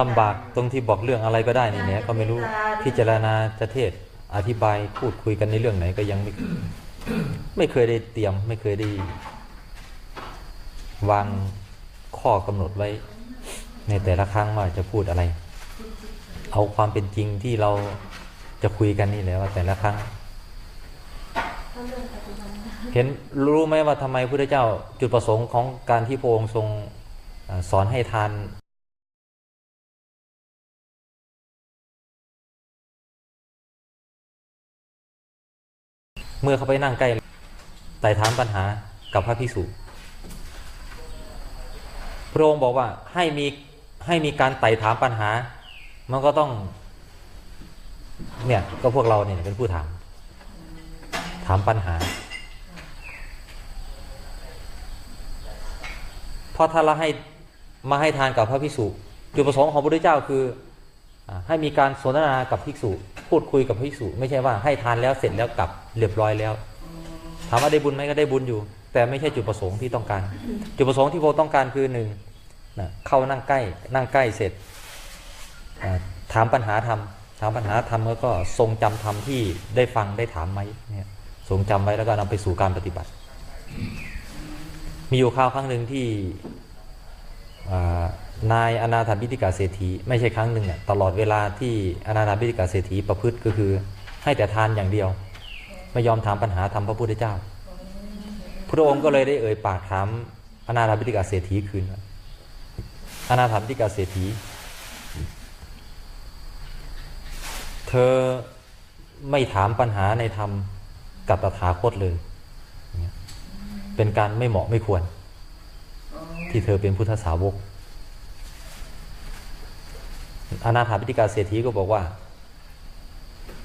ลำบากตรงที่บอกเรื่องอะไรก็ได้นี่เนี่ยก็ไม่รู้พิจารณาจะเทศอธิบายพูดคุยกันในเรื่องไหนก็ยังไม่ไม่เคยได้เตรียมไม่เคยได้วางข้อกำหนดไว้ ในแต่ละครั้งว่าจะพูดอะไร เอาความเป็นจริงที่เราจะคุยกันนี่แหละว่าแต่ละครั้ง เห็นรู้ไหมว่าทำไมพระพุทธเจ้าจุดประสงค์ของการที่พระองค์ทรงสอนให้ทาน มื่อเขาไปนั่งใกล้ไต่ถามปัญหากับพระภิกษุพระองค์บอกว่าให้มีให้มีการไต่ถามปัญหา มันก็ต้อง เนี่ยก็พวกเราเนี่ยเป็นผู้ถาม ถามปัญหา เพราะถ้าเราให้มาให้ทานกับพระภิกษุจุดประสงค์ของพระพุทธเจ้าคือ ให้มีการสนทนากับภิกษุ พูดคุยกับภิกษุไม่ใช่ว่าให้ทานแล้วเสร็จแล้วกลับเรียบร้อยแล้ว ถามว่าได้บุญไหมก็ได้บุญอยู่ แต่ไม่ใช่จุดประสงค์ที่ต้องการ จุดประสงค์ที่พรต้องการคือหนึ่งนะเข้านั่งใกล้นั่งใกล้เสร็จ ถามปัญหาธรรมถามปัญหาธรรมแล้วก็ทรงจำธรรมที่ได้ฟังได้ถามไหมเนี่ยทรงจำไว้แล้วก็นำไปสู่การปฏิบัติ มีอยู่คราวครั้งหนึ่งที่อ่า นายอนาถบิติกาเศรษฐีไม่ใช่ครั้งหนึ่งอะตลอดเวลาที่อนาถบิติกาเศรษฐีประพฤติก็คือ ให้แต่ทานอย่างเดียว ไม่ยอมถามปัญหาธรรมพระพุทธเจ้า พระองค์ก็เลยได้เอ่ยปากถามอนาถบิติกาเศรษฐีคืนอนาถบิติกาเศรษฐี เธอไม่ถามปัญหาในธรรมกับตถาคตเลย เป็นการไม่เหมาะไม่ควร ที่เธอเป็นพุทธสาวก อนาถาพิติกาเศรษฐีก็บอกว่า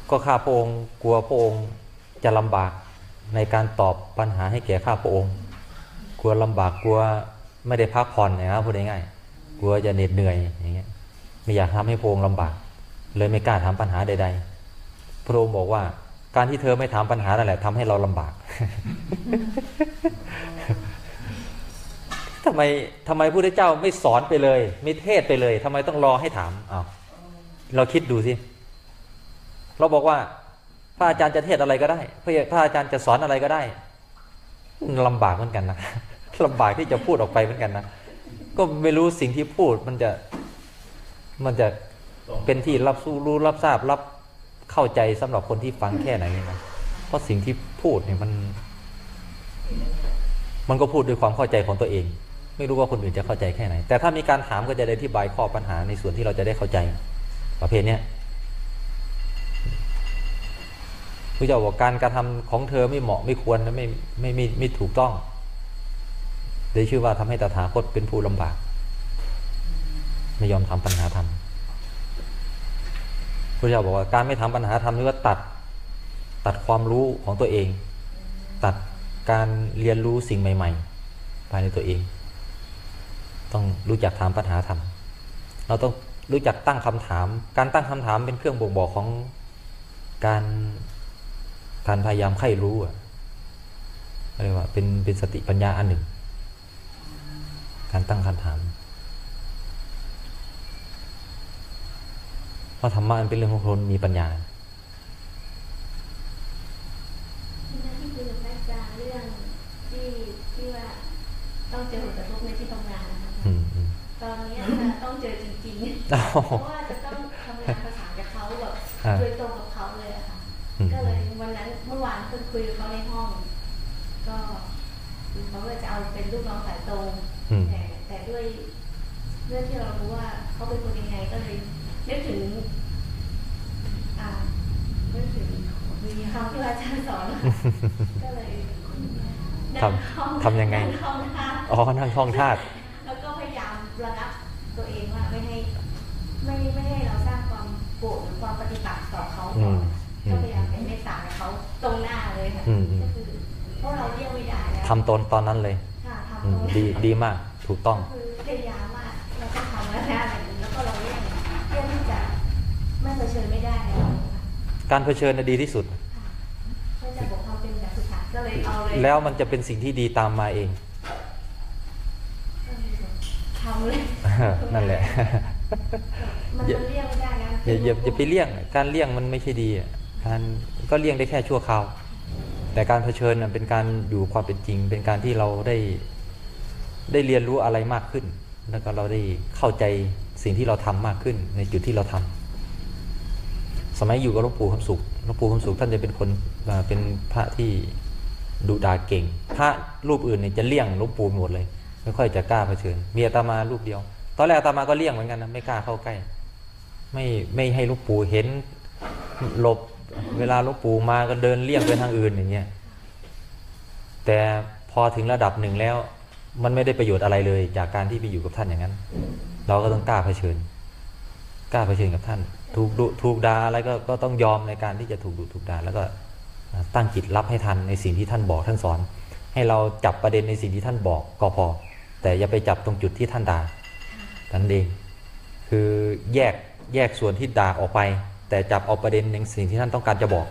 ก็ข้าพระองค์กลัวพระองค์จะลำบากในการตอบปัญหาให้แก่ข้าพระองค์ กลัวลำบากกลัวไม่ได้พักผ่อนนะครับพูดง่ายๆกลัวจะเหน็ดเหนื่อยอย่างเงี้ยไม่อยากทำให้พระองค์ลำบาก เลยไม่กล้าถามปัญหาใด ๆ พระองค์บอกว่า การที่เธอไม่ถามปัญหานั่นแหละทำให้เราลำบาก ทำไมทำไมพระพุทธเจ้าไม่สอนไปเลย ไม่เทศไปเลยทำไมต้องรอให้ถามอ้าเราคิดดูสิเราบอกว่าพระอาจารย์จะเทศอะไรก็ได้พระอาจารย์จะสอนอะไรก็ได้ลำบากเหมือนกันนะลำบากที่จะพูดออกไปเหมือนกันนะก็ไม่รู้สิ่งที่พูดมันจะมันจะเป็นที่รับสู้รู้รับทราบรับเข้าใจสำหรับคนที่ฟังแค่ไหนนะเพราะสิ่งที่พูดเนี่ยมัน มันก็พูดด้วยความเข้าใจของตัวเอง ไม่รู้ว่าคนอื่นจะเข้าใจแค่ไหน แต่ถ้ามีการถามก็จะได้อธิบายข้อปัญหาในส่วนที่เราจะได้เข้าใจประเภทเนี้ยพระเจ้าบอกการกระทำของเธอไม่เหมาะไม่ควรและไม่ไม่ไม่ไม่ถูกต้องเลยชื่อว่าทำให้ตถาคตเป็นผู้ลำบาก ไม่ยอมทำปัญหาธรรมพระเจ้าบอกว่าการไม่ทำปัญหาธรรมนี่ว่าตัดตัดความรู้ของตัวเอง ตัดการเรียนรู้สิ่งใหม่ ๆ ภายในตัวเอง ต้องรู้จักถามปัญหาธรรม เราต้องรู้จักตั้งคำถาม การตั้งคำถามเป็นเครื่องบ่งบอกของการการพยายามใคร่รู้อะเรียกว่าเป็นเป็นสติปัญญาอันหนึ่ง การตั้งคำถามเพราะธรรมะมันเป็นเรื่องของคนมีปัญญาที่นั่นที่คุยกับพระอารเรื่องที่ว่าต้องเจอผลกระทบในที่ทำงาน ตอนนี้จะต้องเจอจริงๆอ้าวเพราะว่าจะต้องทำงานประสานกับเขาแบบอ่าโดยตรงกับเขาเลยอะค่ะอืมก็เลยวันนั้นเมื่อวานเพิ่งคุยกับเขาในห้อง ก็เขาก็จะเอาเป็นลูกน้องสายตรงอืมแต่แต่ด้วยเรื่องที่เรารู้ว่าเขาเป็นคนยังไงก็เลยนึกถึงอ่านึกถึงมีคำที่พระอาจารย์สอนนะคะก็เลยนั่งท่อทำยังไงนั่ท่องท่าอ๋อนั่งท่องธาตุ ระงับตัวเองว่าไม่ให้ ไม่ไม่ให้เราสร้างความโกรธหรือความปฏิบัติต่อเขาอืก่อมนอืก็มพยายามเป็นเมตตากับเขาตรงหน้าเลยค่ะอืมอืมก็คือเพราะเราเลี่ยงไม่ได้แล้วทำตนตอนนั้นเลยค่ะอืทำตมรงดีดีมากถูกต้องก็คือพยายามว่าเราต้องทำแล้วนะอะไรอย่างนี้แล้วก็เราเลี่ยงเลี่ยงที่จะไม่เผชิญไม่ได้แล้วค่ะการเผชิญน่ะดีที่สุดก็จะบอกทำเป็นแบบสุดท้ายก็เลยเอาเลยแล้วมันจะเป็นสิ่งที่ดีตามมาเองก็ เลยแบบทำเลยนั่นแหละมันมันเลี่ยงไม่ได้นะอย่าอย่าอย่าไปเลี่ยง การเลี่ยงมันไม่ใช่ดีอะการก็เลี่ยงได้แค่ชั่วคราว แต่การเผชิญน่ะเป็นการอยู่ความเป็นจริง เป็นการที่เราได้ได้เรียนรู้อะไรมากขึ้น แล้วก็เราได้เข้าใจสิ่งที่เราทำมากขึ้น ในจุดที่เราทำสมัยอยู่กับหลวงปู่คำสุขหลวงปู่คำสุขท่านจะเป็นคนอ่าเป็นพระที่ดุดาเก่ง พระรูปอื่นเนี่ยจะเลี่ยงหลวงปู่หมดเลย ไม่ค่อยจะกล้าเผชิญมีอาตมารูปเดียว ตอนแรกอาตมาก็เลี่ยงเหมือนกันนะไม่กล้าเข้าใกล้ ไม่ไม่ให้ลูกปู่เห็นหลบเวลาลูกปู่มาก็เดินเลี่ยงไปทางอื่นอย่างเงี้ยแต่พอถึงระดับหนึ่งแล้ว มันไม่ได้ประโยชน์อะไรเลย จากการที่ไปอยู่กับท่านอย่างนั้น เราก็ต้องกล้าเผชิญ กล้าเผชิญกับท่าน ถูกดุถูกด่าอะไรก็ก็ต้องยอมในการที่จะถูกดุถูกด่าแล้วก็ตั้งจิตรับให้ทันในสิ่งที่ท่านบอกท่านสอน ให้เราจับประเด็นในสิ่งที่ท่านบอกก็พอ แต่อย่าไปจับตรงจุดที่ท่านด่านั่นเอง คือแยกแยกส่วนที่ด่าออกไป แต่จับเอาประเด็นในสิ่งที่ท่านต้องการจะบอก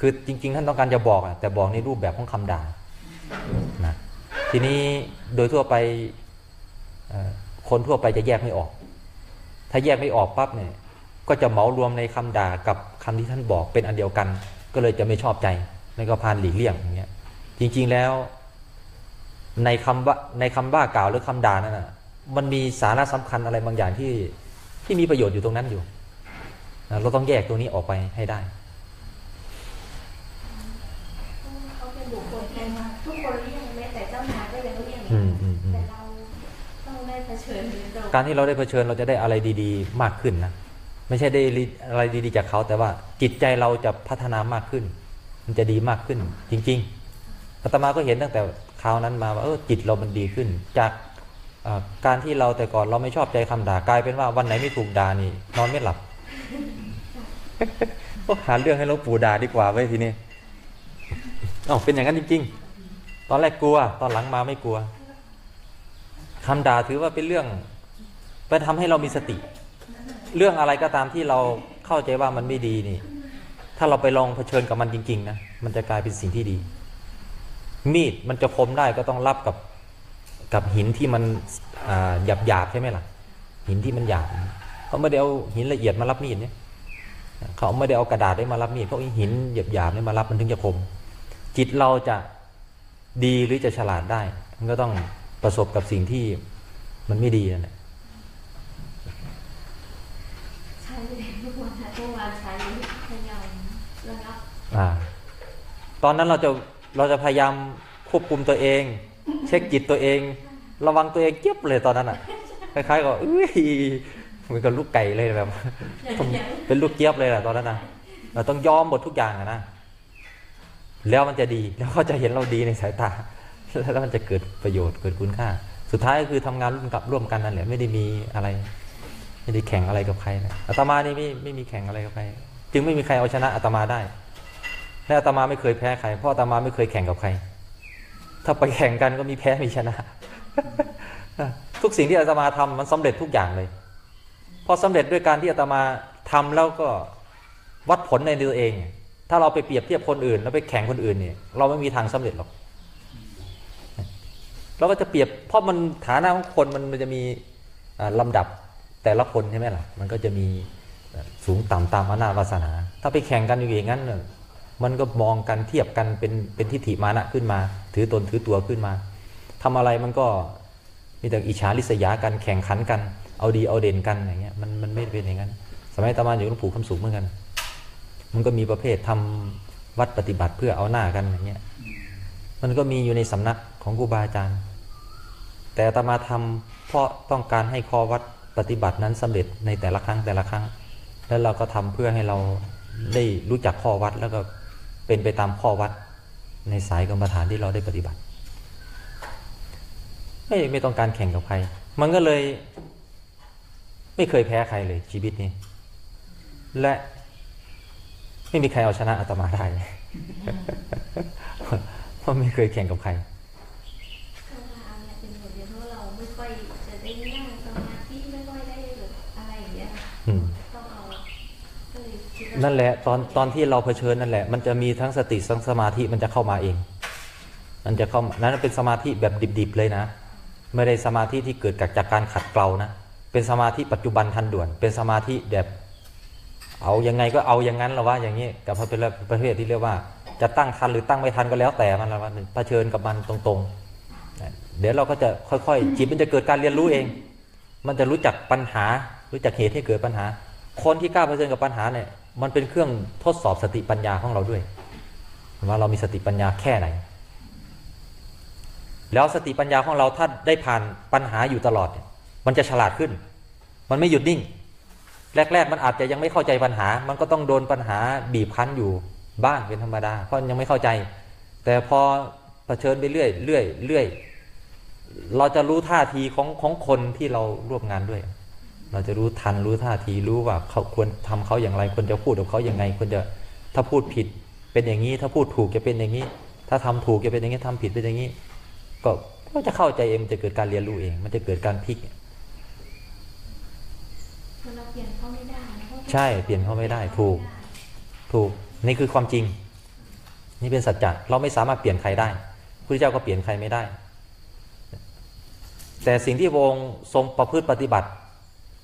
คือจริง ๆ ท่านต้องการจะบอกอะแต่บอกในรูปแบบของคำด่านะทีนี้โดยทั่วไปเอ่อคนทั่วไปจะแยกไม่ออก ถ้าแยกไม่ออกปั๊บเนี่ยก็จะเหมารวมในคำด่ากับคำที่ท่านบอกเป็นอันเดียวกัน ก็เลยจะไม่ชอบใจแล้วก็พานหลีกเลี่ยงอย่างเงี้ยจริง ๆแล้ว ในคำว่าในคำว่ากล่าวหรือคำด่านั่นน่ะมันมีสาระสำคัญอะไรบางอย่างที่ที่มีประโยชน์อยู่ตรงนั้นอยู่นะเราต้องแยกตัวนี้ออกไปให้ได้เขาเป็นบุคคลแทนมาทุกคนเลี่ยงแม้แต่เจ้านายก็ยังเลี่ยงอืมอืมอืมแต่เราต้องได้เผชิญโดยตรงการที่เราได้เผชิญเราจะได้อะไรดีๆ มากขึ้นนะไม่ใช่ได้อะไรดีๆจากเขาแต่ว่าจิตใจเราจะพัฒนามากขึ้น มันจะดีมากขึ้น จริงๆอาตมาก็เห็นตั้งแต่ คราวนั้นมาว่าเออจิตเรามันดีขึ้น จากการที่เราแต่ก่อนเราไม่ชอบใจคำด่ากลายเป็นว่าวันไหนไม่ถูกด่านี่นอนไม่หลับก็หาเรื่องให้หลวงปู่ด่าดีกว่าไว้ทีนี้อ้าเป็นอย่างนั้นจริง ๆ ตอนแรกกลัว ตอนหลังมาไม่กลัวคำด่าถือว่าเป็นเรื่องไปทำให้เรามีสติ เรื่องอะไรก็ตามที่เราเข้าใจว่ามันไม่ดีนี่ ถ้าเราไปลองเผชิญกับมันจริง ๆ นะ มันจะกลายเป็นสิ่งที่ดี มีดมันจะคมได้ก็ต้องรับกับกับหินที่มันหยาบหยาบๆใช่ไหมล่ะ หินที่มันหยาบเขาไม่ได้เอาหินละเอียดมารับมีดเนี่ยเขาไม่ได้เอากระดาษได้มารับมีดเพราะหินหยาบหยาบๆเนี่ยมารับมันถึงจะคม จิตเราจะดีหรือจะฉลาดได้ มันก็ต้องประสบกับสิ่งที่มันไม่ดีนั่นแหละใช้ทุกวันนะทุกวันใช้พยายามระงับอ่าตอนนั้นเราจะ เราจะพยายามควบคุมตัวเอง เช็คจิตตัวเอง ระวังตัวเองเจี๊ยบเลยตอนนั้นอะคล้ายๆกับเอ้ยเหมือนกับลูกไก่เลยแบบเป็นลูกเจี๊ยบเลยแหละตอนนั้นนะเราต้องยอมหมดทุกอย่างนะแล้วมันจะดีแล้วเขาจะเห็นเราดีในสายตาแล้วมันจะเกิดประโยชน์เกิดคุณค่า สุดท้ายก็คือทำงานร่วมกับร่วมกันนั่นแหละไม่ได้มีอะไร ไม่ได้แข่งอะไรกับใครนะอาตมานี่ไม่ไม่มีแข่งอะไรกับใคร จึงไม่มีใครเอาชนะอาตมาได้ และอาตมาไม่เคยแพ้ใครเพราะอาตมาไม่เคยแข่งกับใคร ถ้าไปแข่งกันก็มีแพ้มีชนะ ทุกสิ่งที่อาตมาทำมันสำเร็จทุกอย่างเลยพอสำเร็จด้วยการที่อาตมาทำแล้วก็วัดผลในตัวเอง ถ้าเราไปเปรียบเทียบคนอื่น แล้วไปแข่งคนอื่นเนี่ย เราไม่มีทางสำเร็จหรอกเราก็จะเปรียบเพราะมันฐานะของคนมันมันจะมีอ่าลำดับแต่ละคนใช่ไหมล่ะ มันก็จะมีสูงต่ำตามอำนาจวาสนา ถ้าไปแข่งกันอยู่อย่างนั้น มันก็มองกันเทียบกันเป็นเป็นทิฏฐิมานะขึ้นมา ถือตนถือตัวขึ้นมาทำอะไรมันก็มีแต่อิจฉาริษยากันแข่งขันกัน เอาดีเอาเด่นกันอย่างเงี้ยมันมันไม่เป็นอย่างนั้น สมัยตะมานอยู่หลวงปู่คำสูงเหมือนกัน มันก็มีประเภททำวัดปฏิบัติเพื่อเอาหน้ากันอย่างเงี้ยมันก็มีอยู่ในสำนักของครูบาอาจารย์ แต่ตมาทำเพราะต้องการให้ข้อวัดปฏิบัตินั้นสำเร็จในแต่ละครั้งแต่ละครั้ง แล้วเราก็ทำเพื่อให้เราได้รู้จักข้อวัดแล้วก็ เป็นไปตามข้อวัดในสายกรรมฐานที่เราได้ปฏิบัติ ไม่ไม่ต้องการแข่งกับใคร มันก็เลย ไม่เคยแพ้ใครเลยชีวิตนี้ และไม่มีใครเอาชนะอาตมาได้เพราะไม่เคยแข่งกับใคร นั่นแหละตอนตอนที่เราเผชิญนั่นแหละ มันจะมีทั้งสติทั้งสมาธิมันจะเข้ามาเอง มันจะเข้านั้นเป็นสมาธิแบบดิบๆเลยนะ ไม่ได้สมาธิที่เกิดจากจากการขัดเกลานะ เป็นสมาธิปัจจุบันทันด่วน เป็นสมาธิแบบ เอายังไงก็เอาอย่างนั้นหรอว่าอย่างนี้กับพระเป็นประเภทที่เรียกว่า จะตั้งทันหรือตั้งไม่ทันก็แล้วแต่มันละว่าเผชิญกับมันตรงๆ เดี๋ยวเราก็จะค่อยๆจิตมันจะเกิดการเรียนรู้เอง มันจะรู้จักปัญหา รู้จักเหตุให้เกิดปัญหา คนที่กล้าเผชิญกับปัญหาเนี่ย มันเป็นเครื่องทดสอบสติปัญญาของเราด้วย ว่าเรามีสติปัญญาแค่ไหน แล้วสติปัญญาของเราถ้าได้ผ่านปัญหาอยู่ตลอด มันจะฉลาดขึ้น มันไม่หยุดนิ่ง แรก ๆ มันอาจจะยังไม่เข้าใจปัญหา มันก็ต้องโดนปัญหาบีบคั้นอยู่บ้างเป็นธรรมดา เพราะยังไม่เข้าใจ แต่พอเผชิญไปเรื่อยเรื่อยเรื่อยเราจะรู้ท่าทีของของคนที่เราร่วมงานด้วย เราจะรู้ทันรู้ท่าทีรู้ว่าเขาควรทำเขาอย่างไรควรจะพูดกับเขาอย่างไงควรจะถ้าพูดผิดเป็นอย่างนี้ ถ้าพูดถูกจะเป็นอย่างนี้ ถ้าทำถูกจะเป็นอย่างนี้ทำผิดเป็นอย่างนี้ ก็ก็จะเข้าใจเองมันจะเกิดการเรียนรู้เอง มันจะเกิดการพลิกคือเราเปลี่ยนเขาไม่ได้นะพราะใช่เปลี่ยนเขาไม่ได้ถูก ถูกนี่คือความจริง นี่เป็นสัจจะเราไม่สามารถเปลี่ยนใครได้พระเจ้าก็เปลี่ยนใครไม่ได้ แต่สิ่งที่พระองค์ทรงประพฤติปฏิบัติ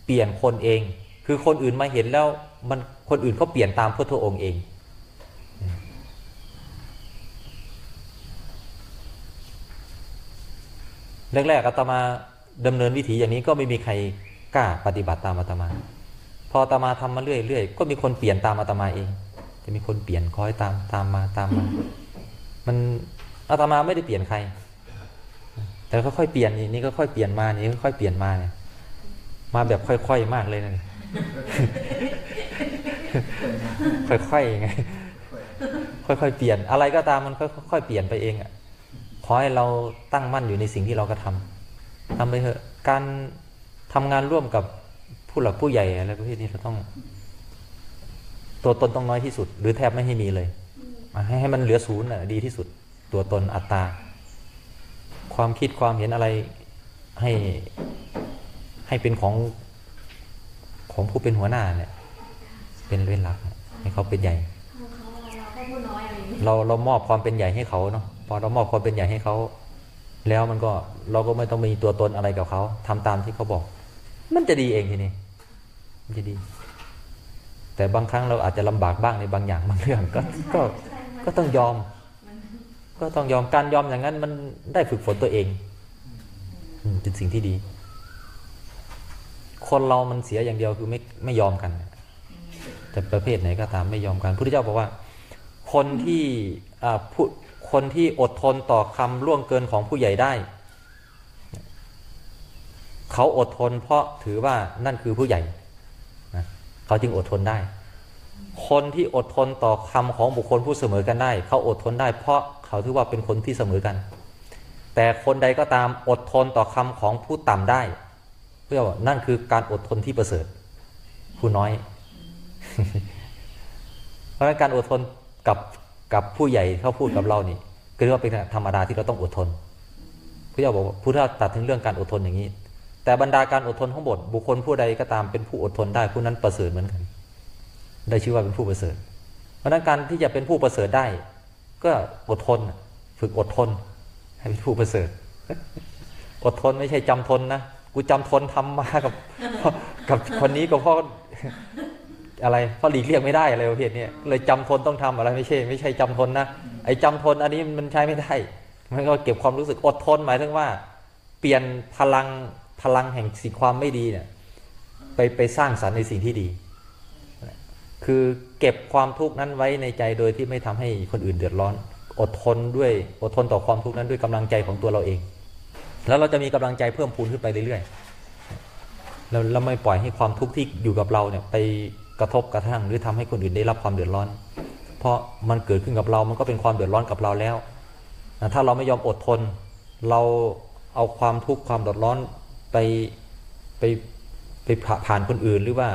เปลี่ยนคนเอง คือคนอื่นมาเห็นแล้วมันคนอื่นเขาเปลี่ยนตามพระองค์เอง แรกๆอาตมาดำเนินวิถีอย่างนี้ก็ไม่มีใครกล้าปฏิบัติตามอาตมา พออาตมาทำมาเรื่อยๆก็มีคนเปลี่ยนตามอาตมาเอง จะมีคนเปลี่ยนคอยตามตามมาตามมา มันอาตมาไม่ได้เปลี่ยนใคร แต่ค่อยๆเปลี่ยนนี่นี่ก็ค่อยเปลี่ยนมานี่ค่อยๆเปลี่ยนมาเนี่ย มาแบบค่อยๆมากเลยนะค่อยๆไงค่อยๆเปลี่ยน อะไรก็ตามมันค่อยๆเปลี่ยนไปเองอะขอให้เราตั้งมั่นอยู่ในสิ่งที่เรากระทำทำไปเถอะ การทำงานร่วมกับผู้หลักผู้ใหญ่อะไรประเภทนี้เราต้อง ตัวตนต้องน้อยที่สุด หรือแทบไม่ให้มีเลยให้ให้มันเหลือศูนย์น่ะดีที่สุด ตัวตนอัตตา ความคิดความเห็นอะไรให้ ให้เป็นของของผู้เป็นหัวหน้าเนี่ย เป็นเรื่องหลักให้เขาเป็นใหญ่ เราเรามอบความเป็นใหญ่ให้เขาเนาะพอเรามอบความเป็นใหญ่ให้เขาแล้วมันก็เราก็ไม่ต้องมีตัวตนอะไรกับเขาทำตามที่เขาบอก มันจะดีเองทีนี้มันจะดี แต่บางครั้งเราอาจจะลำบากบ้างในบางอย่างบางเรื่องก็ก็ก็ต้องยอม ก็ต้องยอมการยอมอย่างนั้น มันได้ฝึกฝนตัวเองเป็นสิ่งที่ดี คนเรามันเสียอย่างเดียวคือไม่ไม่ยอมกัน แต่ประเภทไหนก็ตามไม่ยอมกันพระพุทธเจ้าบอกว่า คนที่อ่าผู้คนที่อดทนต่อคำล่วงเกินของผู้ใหญ่ได้ เขาอดทนเพราะถือว่านั่นคือผู้ใหญ่นะเขาจึงอดทนได้ คนที่อดทนต่อคำของบุคคลผู้เสมอกันได้ เขาอดทนได้ เพราะเขาถือว่าเป็นคนที่เสมอกัน แต่คนใดก็ตามอดทนต่อคำของผู้ต่ำได้ พื่อว่านั่นคือการอดทนที่ประเสริฐผู้น้อย เพราะฉะนั้นการอดทนกับกับผู้ใหญ่เขาพูดกับเรานี่ก็เรียกว่าเป็นธรรมดาที่เราต้องอดทนพระเจ้าบอกพุทธะตัดถึงเรื่องการอดทนอย่างนี้ แต่บรรดาการอดทนทั้งหมดบุคคลผู้ใดก็ตามเป็นผู้อดทนได้ผู้นั้นประเสริฐเหมือนกัน ได้ชื่อว่าเป็นผู้ประเสริฐ เพราะฉะนั้นการที่จะเป็นผู้ประเสริฐได้ ก็อดทน ฝึกอดทน ให้เป็นผู้ประเสริฐ อดทนไม่ใช่จำทนนะ กูจำทนทำมากับกับคนนี้ก็เพราะอะไรเพราะหลีกเลี่ยงไม่ได้อะไรประเภทเนี้ยเลยจำทนต้องทำอะไรไม่ใช่ ไม่ใช่จำทนนะไอ้จำทนอันนี้มันใช้ไม่ได้ มันก็เก็บความรู้สึกอดทนหมายถึงว่า เปลี่ยนพลังพลังแห่งสิ่งความไม่ดีเนี่ยไปไปสร้างสรรค์ในสิ่งที่ดี คือเก็บความทุกข์นั้นไว้ในใจโดยที่ไม่ทำให้คนอื่นเดือดร้อน อดทนด้วยอดทนต่อความทุกข์นั้นด้วยกำลังใจของตัวเราเอง แล้วเราจะมีกำลังใจเพิ่มพูนขึ้นไปเรื่อยๆเราเราไม่ปล่อยให้ความทุกข์ที่อยู่กับเราเนี่ยไปกระทบกระทั่งหรือทำให้คนอื่นได้รับความเดือดร้อน เพราะมันเกิดขึ้นกับเรา มันก็เป็นความเดือดร้อนกับเราแล้ว ถ้าเราไม่ยอมอดทน เราเอาความทุกข์ความเดือดร้อนไปไปไปผ่านคนอื่นหรือว่า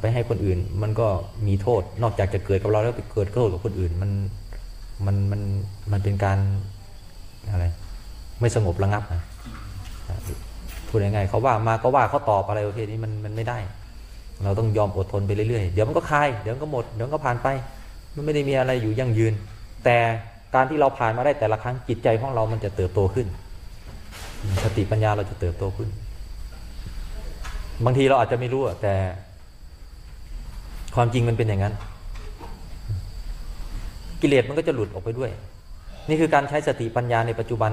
ไปให้คนอื่นมันก็มีโทษ นอกจากจะเกิดกับเราแล้วไปเกิดโทษกับคนอื่น มันมันมันมันเป็นการอะไร ไม่สงบระงับนะพูดยังไงเขาว่ามาก็ว่าเขาตอบอะไรประเภทนี้มันมันไม่ได้ เราต้องยอมอดทนไปเรื่อยๆ เดี๋ยวมันก็คลาย เดี๋ยวมันก็หมด เดี๋ยวมันก็ผ่านไป มันไม่ได้มีอะไรอยู่ยั่งยืน แต่การที่เราผ่านมาได้แต่ละครั้งจิตใจของเรามันจะเติบโตขึ้น สติปัญญาเราจะเติบโตขึ้น บางทีเราอาจจะไม่รู้อะแต่ความจริงมันเป็นอย่างนั้น กิเลสมันก็จะหลุดออกไปด้วย นี่คือการใช้สติปัญญาในปัจจุบัน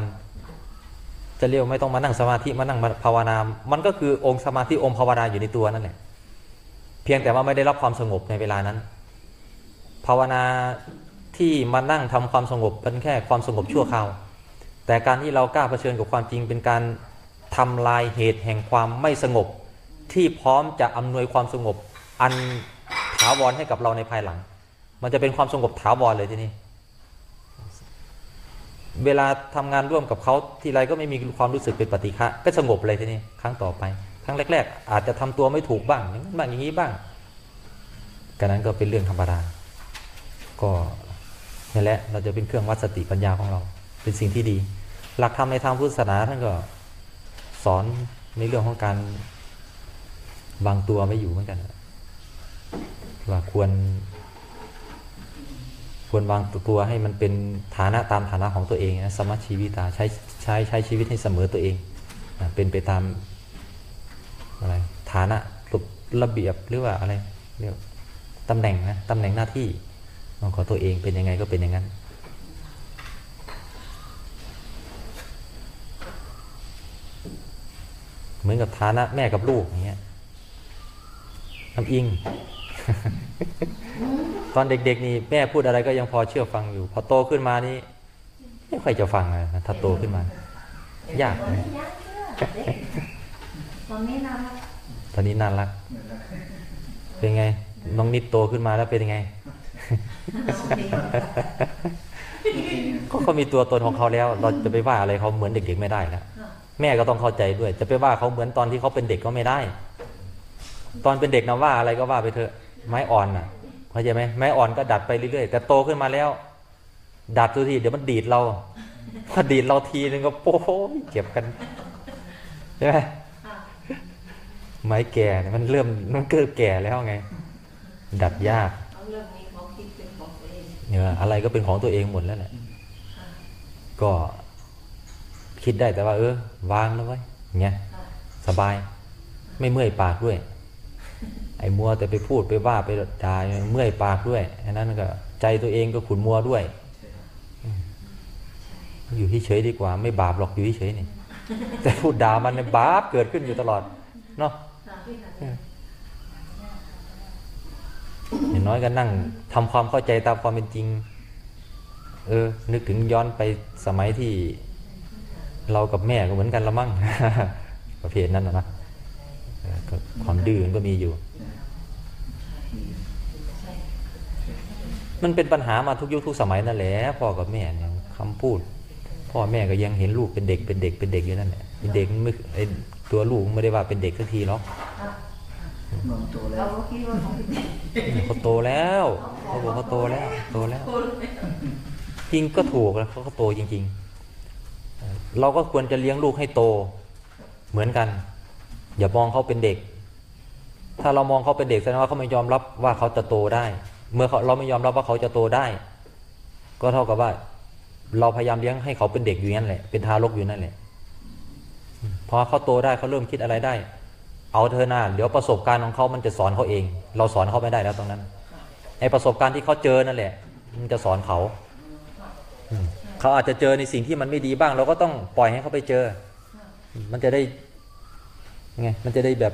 จะเรียกไม่ต้องมานั่งสมาธิมานั่งภาวนา มันก็คือองค์สมาธิองค์ภาวนาอยู่ในตัวนั่นแหละเพียงแต่ว่าไม่ได้รับความสงบในเวลานั้น ภาวนาที่มานั่งทำความสงบเป็นแค่ความสงบชั่วคราว แต่การที่เรากล้าเผชิญกับความจริงเป็นการทำลายเหตุแห่งความไม่สงบ ที่พร้อมจะอำนวยความสงบอันถาวรให้กับเราในภายหลัง มันจะเป็นความสงบถาวรเลยทีนี่ เวลาทำงานร่วมกับเขาทีไรก็ไม่มีความรู้สึกเป็นปฏิฆะก็สงบเลยทีนี้ครั้งต่อไป ครั้งแรก ๆ อาจจะทำตัวไม่ถูกบ้างอย่างนั้นบ้างอย่างนี้บ้างกันนั้นก็เป็นเรื่องธรรมดาก็นี่แหละเราจะเป็นเครื่องวัดสติปัญญาของเรา เป็นสิ่งที่ดี หลักธรรมในทางพุทธศาสนาท่านก็สอนในเรื่องของการวางตัวไม่อยู่เหมือนกันว่าควร ควรวางตัวให้มันเป็นฐานะตามฐานะของตัวเองนะสมัชชีวิตาใช้ใช้ใช้ชีวิตให้เสมอตัวเองนะเป็นไปตามอะไรฐานะระเบียบหรือว่าอะไรเรียกตำแหน่งนะตำแหน่งหน้าที่ของตัวเองเป็นยังไงก็เป็นอย่างนั้นเหมือนกับฐานะแม่กับลูกอย่างเงี้ยทำอิง ตอนเด็ก ๆ นี่แม่พูดอะไรก็ยังพอเชื่อฟังอยู่ พอโตขึ้นมานี่ไม่ค่อยจะฟังเลยนะถ้าโตขึ้นมา ยากนะตอนนี้นานแล้วตอนนี้น่ารัก เป็นไง น้องนิดโตขึ้นมาแล้วเป็นยังไงก็เขามีตัวตนของเขาแล้ว เราจะไปว่าอะไรเขาเหมือนเด็กๆไม่ได้แล้วแม่ก็ต้องเข้าใจด้วย จะไปว่าเขาเหมือนตอนที่เขาเป็นเด็กก็ไม่ได้ ตอนเป็นเด็กนะว่าอะไรก็ว่าไปเถอะ ไม้อ่อนน่ะ เข้าใจไหมไม้อ่อนก็ดัดไปเรื่อยๆแต่โตขึ้นมาแล้ว ดัดทุกทีเดี๋ยวมันดีดเราพอดีดเราทีนึงก็โป้ยเจ็บกันใช่ไหมไม้แก่เนี่ยมันเริ่มมันเกิดแก่แล้วไง ดัดยากเนี่ยอะไรก็เป็นของตัวเองหมดแล้วแหละก็คิดได้แต่ว่า เออวางแล้วไว้ยอย่างเงี้ยสบาย ไม่เมื่อยปากด้วย ไอ้มัวแต่ไปพูดไปว่าไปด่าเมื่อยปากด้วยอันนั้นก็ใจตัวเองก็ขุนมัวด้วย อยู่ที่เฉยดีกว่า ไม่บาปหรอกอยู่ที่เฉยนี่แต่พูดด่ามันเนี่ยบาปเกิดขึ้นอยู่ตลอดเนาะอย่างน้อยก็นั่งทำความเข้าใจตามความเป็นจริง เออ นึกถึงย้อนไปสมัยที่ เรากับแม่ก็เหมือนกันละมั่งประเภทนั้นนะ ความดื้อก็มีอยู่ มันเป็นปัญหามาทุกยุคทุกสมัยนั่นแหละพ่อกับแม่เนี่ยคำพูด พ่อแม่ก็ยังเห็นลูกเป็นเด็กเป็นเด็กเป็นเด็กอยู่นั่นแหละเป็นเด็กไม่ตัวลูกไม่ได้ว่าเป็นเด็กสักทีหรอกเขาโตแล้วเขาบอกเขาโตแล้วโตแล้ว จริงก็ถูกแล้วเขาก็โตจริง ๆ เราก็ควรจะเลี้ยงลูกให้โตเหมือนกัน อย่ามองเขาเป็นเด็ก ถ้าเรามองเขาเป็นเด็กแสดงว่าเขาไม่ยอมรับว่าเขาจะโตได้ เมื่อเราไม่ยอมรับว่าเขาจะโตได้ ก็เท่ากับว่า เราพยายามเลี้ยงให้เขาเป็นเด็กอยู่นั่นแหละ เป็นทารกอยู่นั่นแหละ พอเขาโตได้เขาเริ่มคิดอะไรได้ เอาเธอหน้าเดี๋ยวประสบการณ์ของเขามันจะสอนเขาเอง เราสอนเขาไม่ได้แล้วตรงนั้นไอประสบการณ์ที่เขาเจอนั่นแหละ มันจะสอนเขาเขาอาจจะเจอในสิ่งที่มันไม่ดีบ้าง เราก็ต้องปล่อยให้เขาไปเจอ มันจะได้ ไงมันจะได้แบบ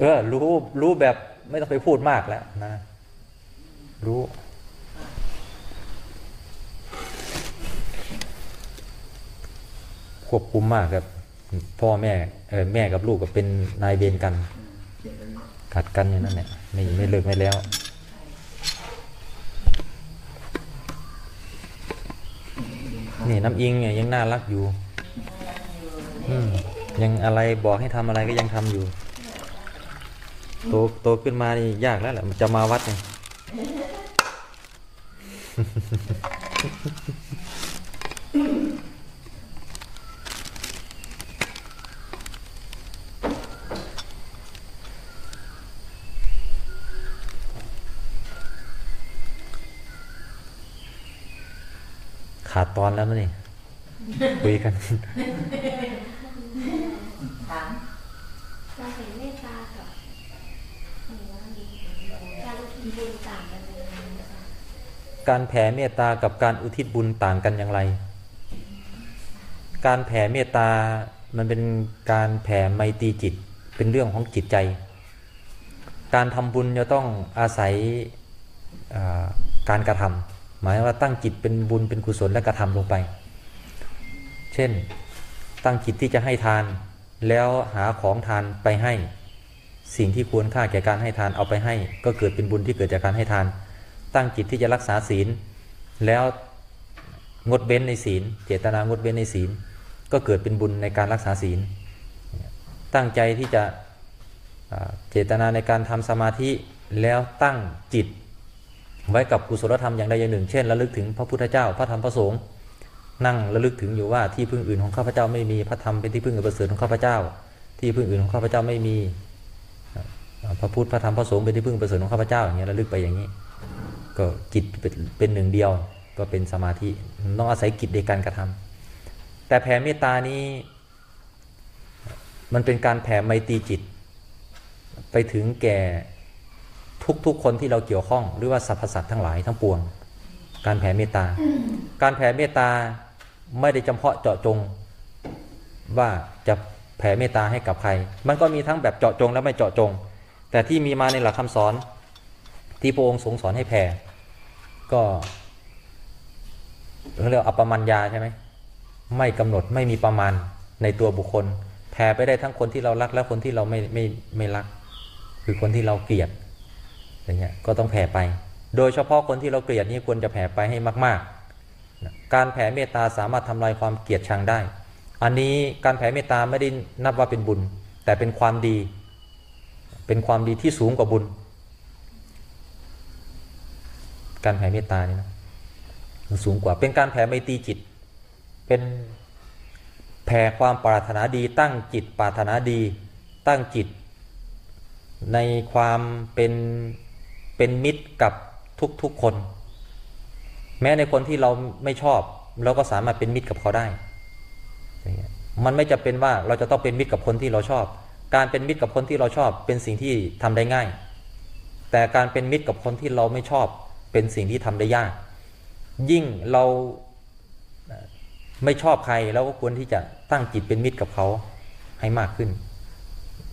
เออรู้รู้แบบไม่ต้องไปพูดมากแล้วนะ รู้ ควบคุมมากครับ พ่อแม่เออแม่กับลูกก็เป็นนายเวรกันเจ็บแล้วกัดกันอย่างนั้นแหละไม่ไม่เลิกไม่แล้วนี่น้ำอิงเนี่ยยังน่ารักอยู่ อืมยังอะไรบอกให้ทำอะไรก็ยังทำอยู่ โตโตขึ้นมานี่ยากแล้วแหละมันจะมาวัดเนี่ย ขาดตอนแล้วนะนี่ คุยกัน ถามการแผ่เมตตากับหรือว่ามีการอุทิศบุญต่างกันเลยนะคะการแผ่เมตตากับการอุทิศบุญต่างกันอย่างไร การแผ่เมตตา มันเป็นการแผ่ไมตรีจิต เป็นเรื่องของจิตใจ การทำบุญจะต้องอาศัยอ่าการกระทำหมายว่าตั้งจิตเป็นบุญเป็นกุศลและกระทำลงไป เช่น ตั้งจิตที่จะให้ทาน แล้วหาของทานไปให้ สิ่งที่ควรค่าแก่การให้ทานเอาไปให้ ก็เกิดเป็นบุญที่เกิดจากการให้ทาน ตั้งจิตที่จะรักษาศีล แล้วงดเว้นในศีล เจตนางดเว้นในศีล ก็เกิดเป็นบุญในการรักษาศีล ตั้งใจที่จะเจตนาในการทำสมาธิแล้วตั้งจิต ไว้กับกุศลธรรมอย่างใดอย่างหนึ่ง เช่นระลึกถึงพระพุทธเจ้าพระธรรมพระสงฆ์ นั่งระลึกถึงอยู่ว่าที่พึ่งอื่นของข้าพเจ้าไม่มีพระธรรมเป็นที่พึ่งอันประเสริฐของข้าพเจ้า ที่พึ่งอื่นของข้าพเจ้าไม่มีพระพุทธพระธรรมพระสงฆ์เป็นที่พึ่งประเสริฐของข้าพเจ้าอย่างเงี้ยระลึกไปอย่างนี้ ก็จิตเป็นหนึ่งเดียวก็เป็นสมาธิต้องอาศัยกิจในการกระทำแต่แผ่เมตตานี้มันเป็นการแผ่ไมตรีจิต ไปถึงแก่ทุกๆคนที่เราเกี่ยวข้อง หรือว่าสรรพสัตว์ทั้งหลายทั้งปวง การแผ่เมตตา การแผ่เมตตา ไม่ได้จำเพาะเจาะจง ว่าจะแผ่เมตตาให้กับใคร มันก็มีทั้งแบบเจาะจงและไม่เจาะจง แต่ที่มีมาในหลักคำสอนที่พระองค์ทรงสอนให้แผ่ ก็เรียกว่าอัปปมัญญาใช่ไหมไม่กำหนดไม่มีประมาณในตัวบุคคล แผ่ไปได้ทั้งคนที่เรารักและคนที่เราไม่ไม่ไม่รัก คือคนที่เราเกลียดอย่างเงี้ยก็ต้องแผ่ไป โดยเฉพาะคนที่เราเกลียดนี่ควรจะแผ่ไปให้มาก ๆ การแผ่เมตตาสามารถทำลายความเกลียดชังได้ อันนี้การแผ่เมตตาไม่ได้นับว่าเป็นบุญ แต่เป็นความดี เป็นความดีที่สูงกว่าบุญ การแผ่เมตตานี่นะมันสูงกว่าเป็นการแผ่ไมตรีจิต เป็นแผ่ความปรารถนาดีตั้งจิตปรารถนาดี ตั้งจิต ในความเป็นเป็นมิตรกับทุกๆคน แม้ในคนที่เราไม่ชอบเราก็สามารถเป็นมิตรกับเขาได้ มันไม่จะเป็นว่าเราจะต้องเป็นมิตรกับคนที่เราชอบ การเป็นมิตรกับคนที่เราชอบเป็นสิ่งที่ทำได้ง่าย แต่การเป็นมิตรกับคนที่เราไม่ชอบเป็นสิ่งที่ทำได้ยาก ยิ่งเราไม่ชอบใครเราก็ควรที่จะตั้งจิตเป็นมิตรกับเขาให้มากขึ้น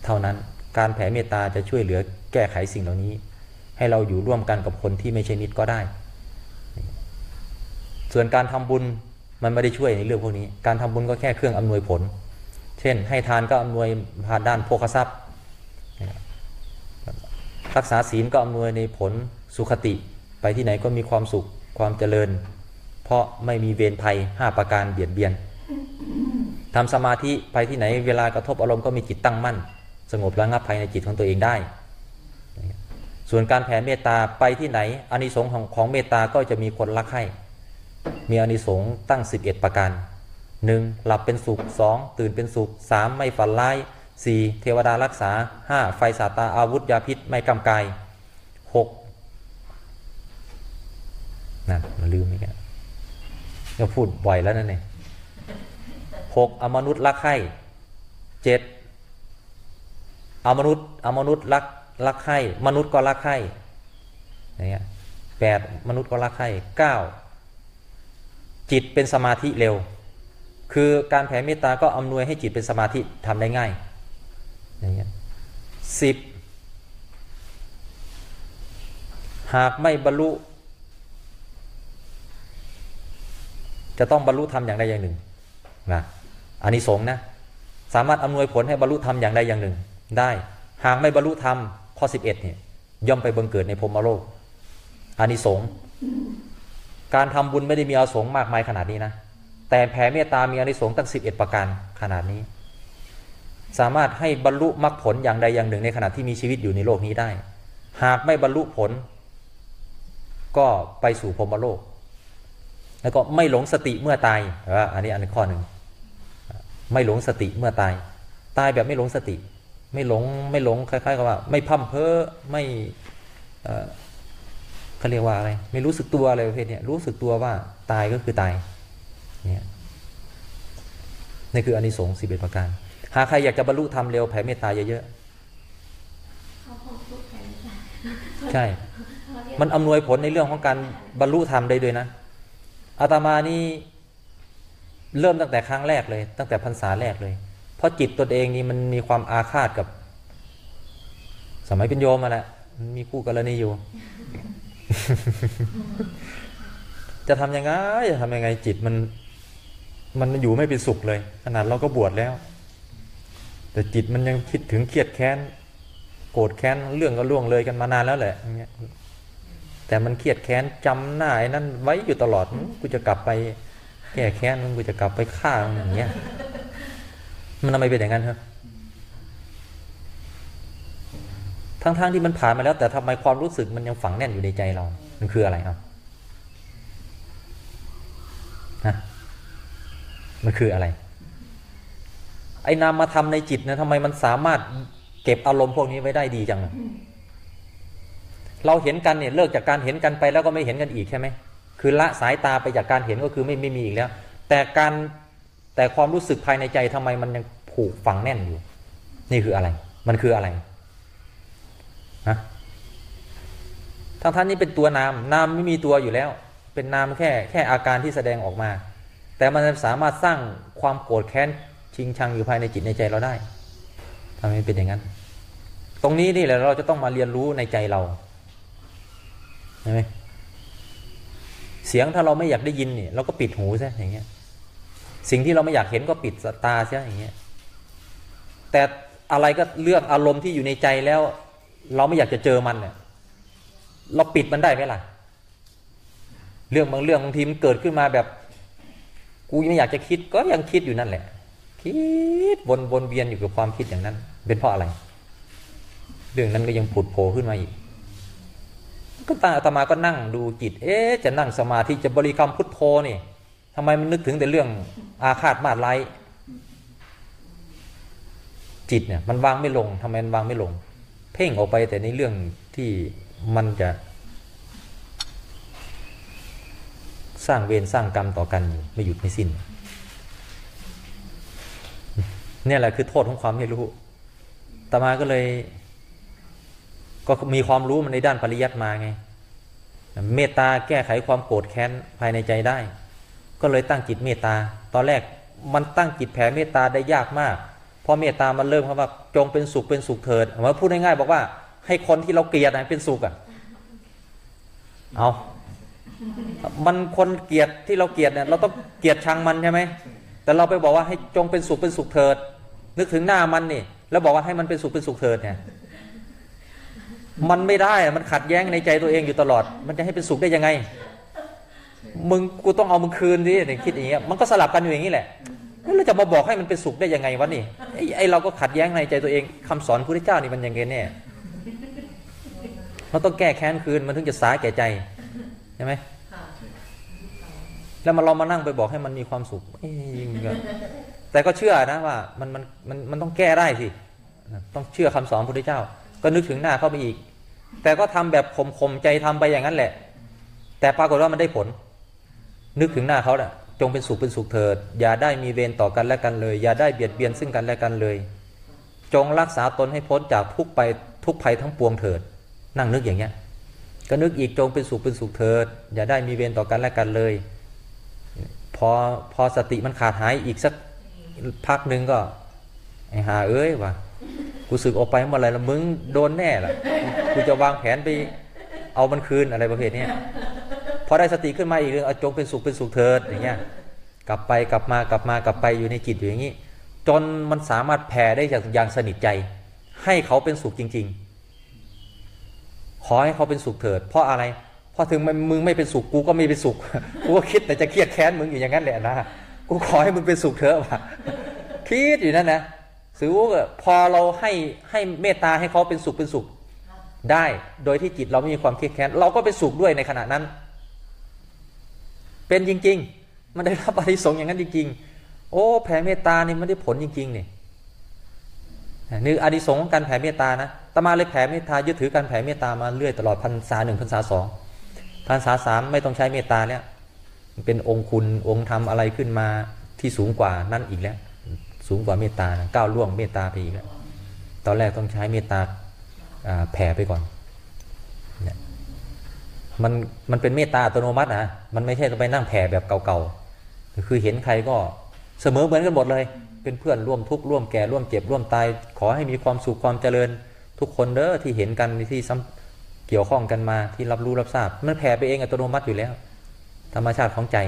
เท่านั้นการแผ่เมตตาจะช่วยเหลือแก้ไขสิ่งเหล่านี้ ให้เราอยู่ร่วมกันกับคนที่ไม่ใช่มิตรก็ได้ ส่วนการทำบุญมันไม่ได้ช่วยในเรื่องพวกนี้ การทำบุญก็แค่เครื่องอำนวยผล เช่น ให้ทานก็อำนวยผ่านด้านโภคทรัพย์ รักษาศีลก็อำนวยในผลสุขติ ไปที่ไหนก็มีความสุขความเจริญ เพราะไม่มีเวรภัย 5 ประการเบียดเบียนทำสมาธิไปที่ไหนเวลากระทบอารมณ์ก็มีจิตตั้งมั่น สงบระงับภายในจิตของตัวเองได้ ส่วนการแผ่เมตตาไปที่ไหนอานิสงส์ของของเมตตาก็จะมีคนรักให้ มีอานิสงส์ตั้ง 11 ประการ 1. หลับเป็นสุข 2. ตื่นเป็นสุข 3. ไม่ฝันร้าย 4. เทวดารักษา 5. ไฟสาตาอาวุธยาพิษไม่กำกาย 6. นั่นมันลืมอีกแล้วก็พูดบ่อยแล้วนั่นเองหกอมนุษย์รักใคร่เจ็ดอมนุษย์อมนุษย์รักรักใคร่มนุษย์ก็รักใคร่อย่างเงี้ยแปดมนุษย์ก็รักใคร่เก้า จิตเป็นสมาธิเร็ว คือการแผ่เมตตาก็อำนวยให้จิตเป็นสมาธิทำได้ง่ายอย่างเงี้ยสิบหากไม่บรรลุ จะต้องบรรลุธรรมอย่างใดอย่างหนึ่งนะอันนี้สงส์นะ สามารถอำนวยผลให้บรรลุธรรมอย่างใดอย่างหนึ่ง ได้ หากไม่บรรลุธรรมข้อ 11เนี่ยย่อมไปบังเกิดในพรมโลกอานิสงส์ การทำบุญไม่ได้มีอาสงส์มากมายขนาดนี้นะ แต่แผ่เมตตามีอานิสงส์ตั้ง 11 ประการขนาดนี้ สามารถให้บรรลุมรรคผลอย่างใดอย่างหนึ่งในขณะที่มีชีวิตอยู่ในโลกนี้ได้ หากไม่บรรลุผล ก็ไปสู่พรมโลก แล้วก็ไม่หลงสติเมื่อตายอ่าอันนี้อันข้อหนึ่งไม่หลงสติเมื่อตาย ตายแบบไม่หลงสติ ไม่หลงไม่หลงคล้ายๆกับว่า ไม่พั่มเพ้อไม่ เอ่อเขาเรียกว่าอะไร ไม่รู้สึกตัวอะไรประเภทเนี้ยรู้สึกตัวว่าตายก็คือตายเนี่ยนี่คืออานิสงส์สิบเอ็ดประการ หากใครอยากจะบรรลุธรรมเร็วแผ่เมตตาเยอะๆใช่ มันอำนวยผลในเรื่องของการบรรลุธรรมได้ด้วยนะอาตมานี่เริ่มตั้งแต่ครั้งแรกเลย ตั้งแต่พรรษาแรกเลย เพราะจิตตนเองนี่มันมีความอาฆาตกับ สมัยเป็นโยมมาแหละมันมีคู่กรณีอยู่ จะทำยังไงจะทำยังไงจิตมัน มันอยู่ไม่เป็นสุขเลย ขนาดเราก็บวชแล้ว แต่จิตมันยังคิดถึงเครียดแค้นโกรธแค้นเรื่องก็ล่วงเลยกันมานานแล้วแหละอย่างเงี้ยแต่มันเครียดแค้นจำหน้าไอ้นั่นไว้อยู่ตลอดกูจะกลับไป แก้แค้นมึงกูจะกลับไปฆ่ามึงอย่างเงี้ย มันทำไมเป็นอย่างนั้นครับ ทั้งๆที่มันผ่านมาแล้ว แต่ทำไมความรู้สึกมันยังฝังแน่นอยู่ในใจเรา มันคืออะไรครับฮะมันคืออะไร ไอ้นามมาทำในจิตนะทำไมมันสามารถเก็บอารมณ์พวกนี้ไว้ได้ดีจัง เราเห็นกันเนี่ยเลิกจากการเห็นกันไปแล้วก็ไม่เห็นกันอีกใช่ไหมคือละสายตาไปจากการเห็นก็คือไม่ไม่มีอีกแล้ว แต่การแต่ความรู้สึกภายในใจทำไมมันยังผูกฝังแน่นอยู่ นี่คืออะไร มันคืออะไรฮะ ทั้งท่านนี้เป็นตัวนาม นามไม่มีตัวอยู่แล้ว เป็นนามแค่แค่อาการที่แสดงออกมา แต่มันสามารถสร้างความโกรธแค้นชิงชังอยู่ภายในจิตในใจเราได้ทำไมเป็นอย่างนั้น ตรงนี้นี่แหละเราจะต้องมาเรียนรู้ในใจเราใช่ไหมเสียงถ้าเราไม่อยากได้ยินเนี่ยเราก็ปิดหูซะอย่างเงี้ย สิ่งที่เราไม่อยากเห็นก็ปิดตาซะอย่างเงี้ย แต่อะไรก็เลือกอารมณ์ที่อยู่ในใจแล้ว เราไม่อยากจะเจอมันเนี่ย เราปิดมันได้ไหมล่ะ เรื่องบางเรื่องบางทีมันเกิดขึ้นมาแบบ กูไม่อยากจะคิดก็ยังคิดอยู่นั่นแหละ คิดวนวนเวียนอยู่กับความคิดอย่างนั้น เป็นเพราะอะไร เรื่องนั้นก็ยังผุดโผล่ขึ้นมาอีกก็ตาอาตมาก็นั่งดูจิต เอ๊ะจะนั่งสมาธิจะบริกรรมพุทโธนี่ทำไมมันนึกถึงแต่เรื่องอาฆาตมาดไรจิตเนี่ย มันวางไม่ลงทำไมมันวางไม่ลง เพ่งออกไปแต่ในเรื่องที่ มันจะสร้างเวรสร้างกรรมต่อกันอยู่ไม่หยุดไม่สิ้นเนี่ยแหละคือโทษของความไม่รู้ตมาก็เลย ก็มีความรู้มันในด้านปริยัติมาไง เมตตาแก้ไขความโกรธแค้นภายในใจได้ ก็เลยตั้งจิตเมตตา ตอนแรกมันตั้งจิตแผ่เมตตาได้ยากมาก เพราะเมตตามันเริ่มคำว่าจงเป็นสุขเป็นสุขเถิดมาพูดง่ายๆบอกว่า ให้คนที่เราเกลียดนะเป็นสุขอะเอามันคนเกลียดที่เราเกลียดเนี่ยเราต้องเกลียดชังมันใช่ไหมแต่เราไปบอกว่าให้จงเป็นสุขเป็นสุขเถิด นึกถึงหน้ามันนี่ แล้วบอกว่าให้มันเป็นสุขเป็นสุขเถิดเนี่ยมันไม่ได้มันขัดแย้งในใจตัวเองอยู่ตลอด มันจะให้เป็นสุขได้ยังไง มึงกูต้องเอามึงคืนดิเนี่ยคิดอย่างเงี้ยมันก็สลับกันอยู่อย่างนี้แหละแล้วเราจะมาบอกให้มันเป็นสุขได้ยังไงวะนี่ไอ้เราก็ขัดแย้งในใจตัวเองคำสอนพระพุทธเจ้านี่มันยังไงแน่ เราต้องแก้แค้นคืนมันถึงจะสาแก่ใจใช่ไหมแล้วมาเรามานั่งไปบอกให้มันมีความสุขยิ่งแต่ก็เชื่อนะว่ามันมันมันมันต้องแก้ได้สิต้องเชื่อคำสอนพระพุทธเจ้า ก็นึกถึงหน้าเข้าไปอีก แต่ก็ทำแบบข่มๆใจทำไปอย่างนั้นแหละ แต่ปรากฏว่ามันได้ผล นึกถึงหน้าเขาแหละจงเป็นสุขเป็นสุขเถิด อย่าได้มีเวรต่อกันและกันเลย อย่าได้เบียดเบียนซึ่งกันและกันเลย จงรักษาตนให้พ้นจากทุกไปทุกภัยทั้งปวงเถิด นั่งนึกอย่างเงี้ยก็นึกอีกจงเป็นสุขเป็นสุขเถิด อย่าได้มีเวรต่อกันและกันเลย พอพอสติมันขาดหายอีกสักพักหนึ่งก็ไอ้หาเอ้ยวะกูสึกออกไปเมื่อไหรละมึงโดนแน่ละกูจะวางแผนไปเอามันคืนอะไรประเภทเนี้ยพอได้สติขึ้นมาอีกเรื่องอจงเป็นสุขเป็นสุขเถิดอย่างเงี้ยกลับไปกลับมากลับมากลับไปอยู่ในจิตอยู่อย่างนี้ จนมันสามารถแผ่ได้อย่างอย่างสนิทใจ ให้เขาเป็นสุขจริง ๆ ขอให้เขาเป็นสุขเถิด เพราะอะไร เพราะถึงมึงไม่เป็นสุขกูก็ไม่เป็นสุข กูก็คิดแต่จะเครียดแค้นมึงอยู่อย่างนั้นแหละนะ กูขอให้มึงเป็นสุขเถอะวะคิดอยู่นั่นนะสือว่าพอเราให้ให้เมตตาให้เขาเป็นสุขเป็นสุข ได้โดยที่จิตเราไม่มีความเครียดแค้นเราก็เป็นสุขด้วยในขณะนั้น เป็นจริง ๆ มันได้รับอานิสงอย่างนั้นจริงๆ โอ้แผ่เมตตานี่มันได้ผลจริงๆเนี่ย นี่อานิสงของการแผ่เมตตานะตมาเลยแผ่เมตตายึดถือการแผ่เมตตามาเรื่อยตลอดพรรษาหนึ่งพรรษาสองพรรษาสามไม่ต้องใช้เมตตาแล้วมันเป็นองค์คุณองค์ธรรมอะไรขึ้นมาที่สูงกว่านั่นอีกแล้ว สูงกว่าเมตตานะก้าวล่วงเมตตาไปอีกแล้วตอนแรกต้องใช้เมตตาอ่าแผ่ไปก่อนเนี่ยมันมันเป็นเมตตาอัตโนมัตินะมันไม่ใช่ต้องไปนั่งแผ่แบบเก่าๆคือเห็นใครก็เสมอเหมือนกันหมดเลย เป็นเพื่อนร่วมทุกข์ร่วมแก่ร่วมเจ็บร่วมตาย ขอให้มีความสุขความเจริญ ทุกคนเด้อที่เห็นกันที่เกี่ยวข้องกันมาที่รับรู้รับทราบมันแผ่ไปเองอัตโนมัติอยู่แล้ว ธรรมชาติของใจ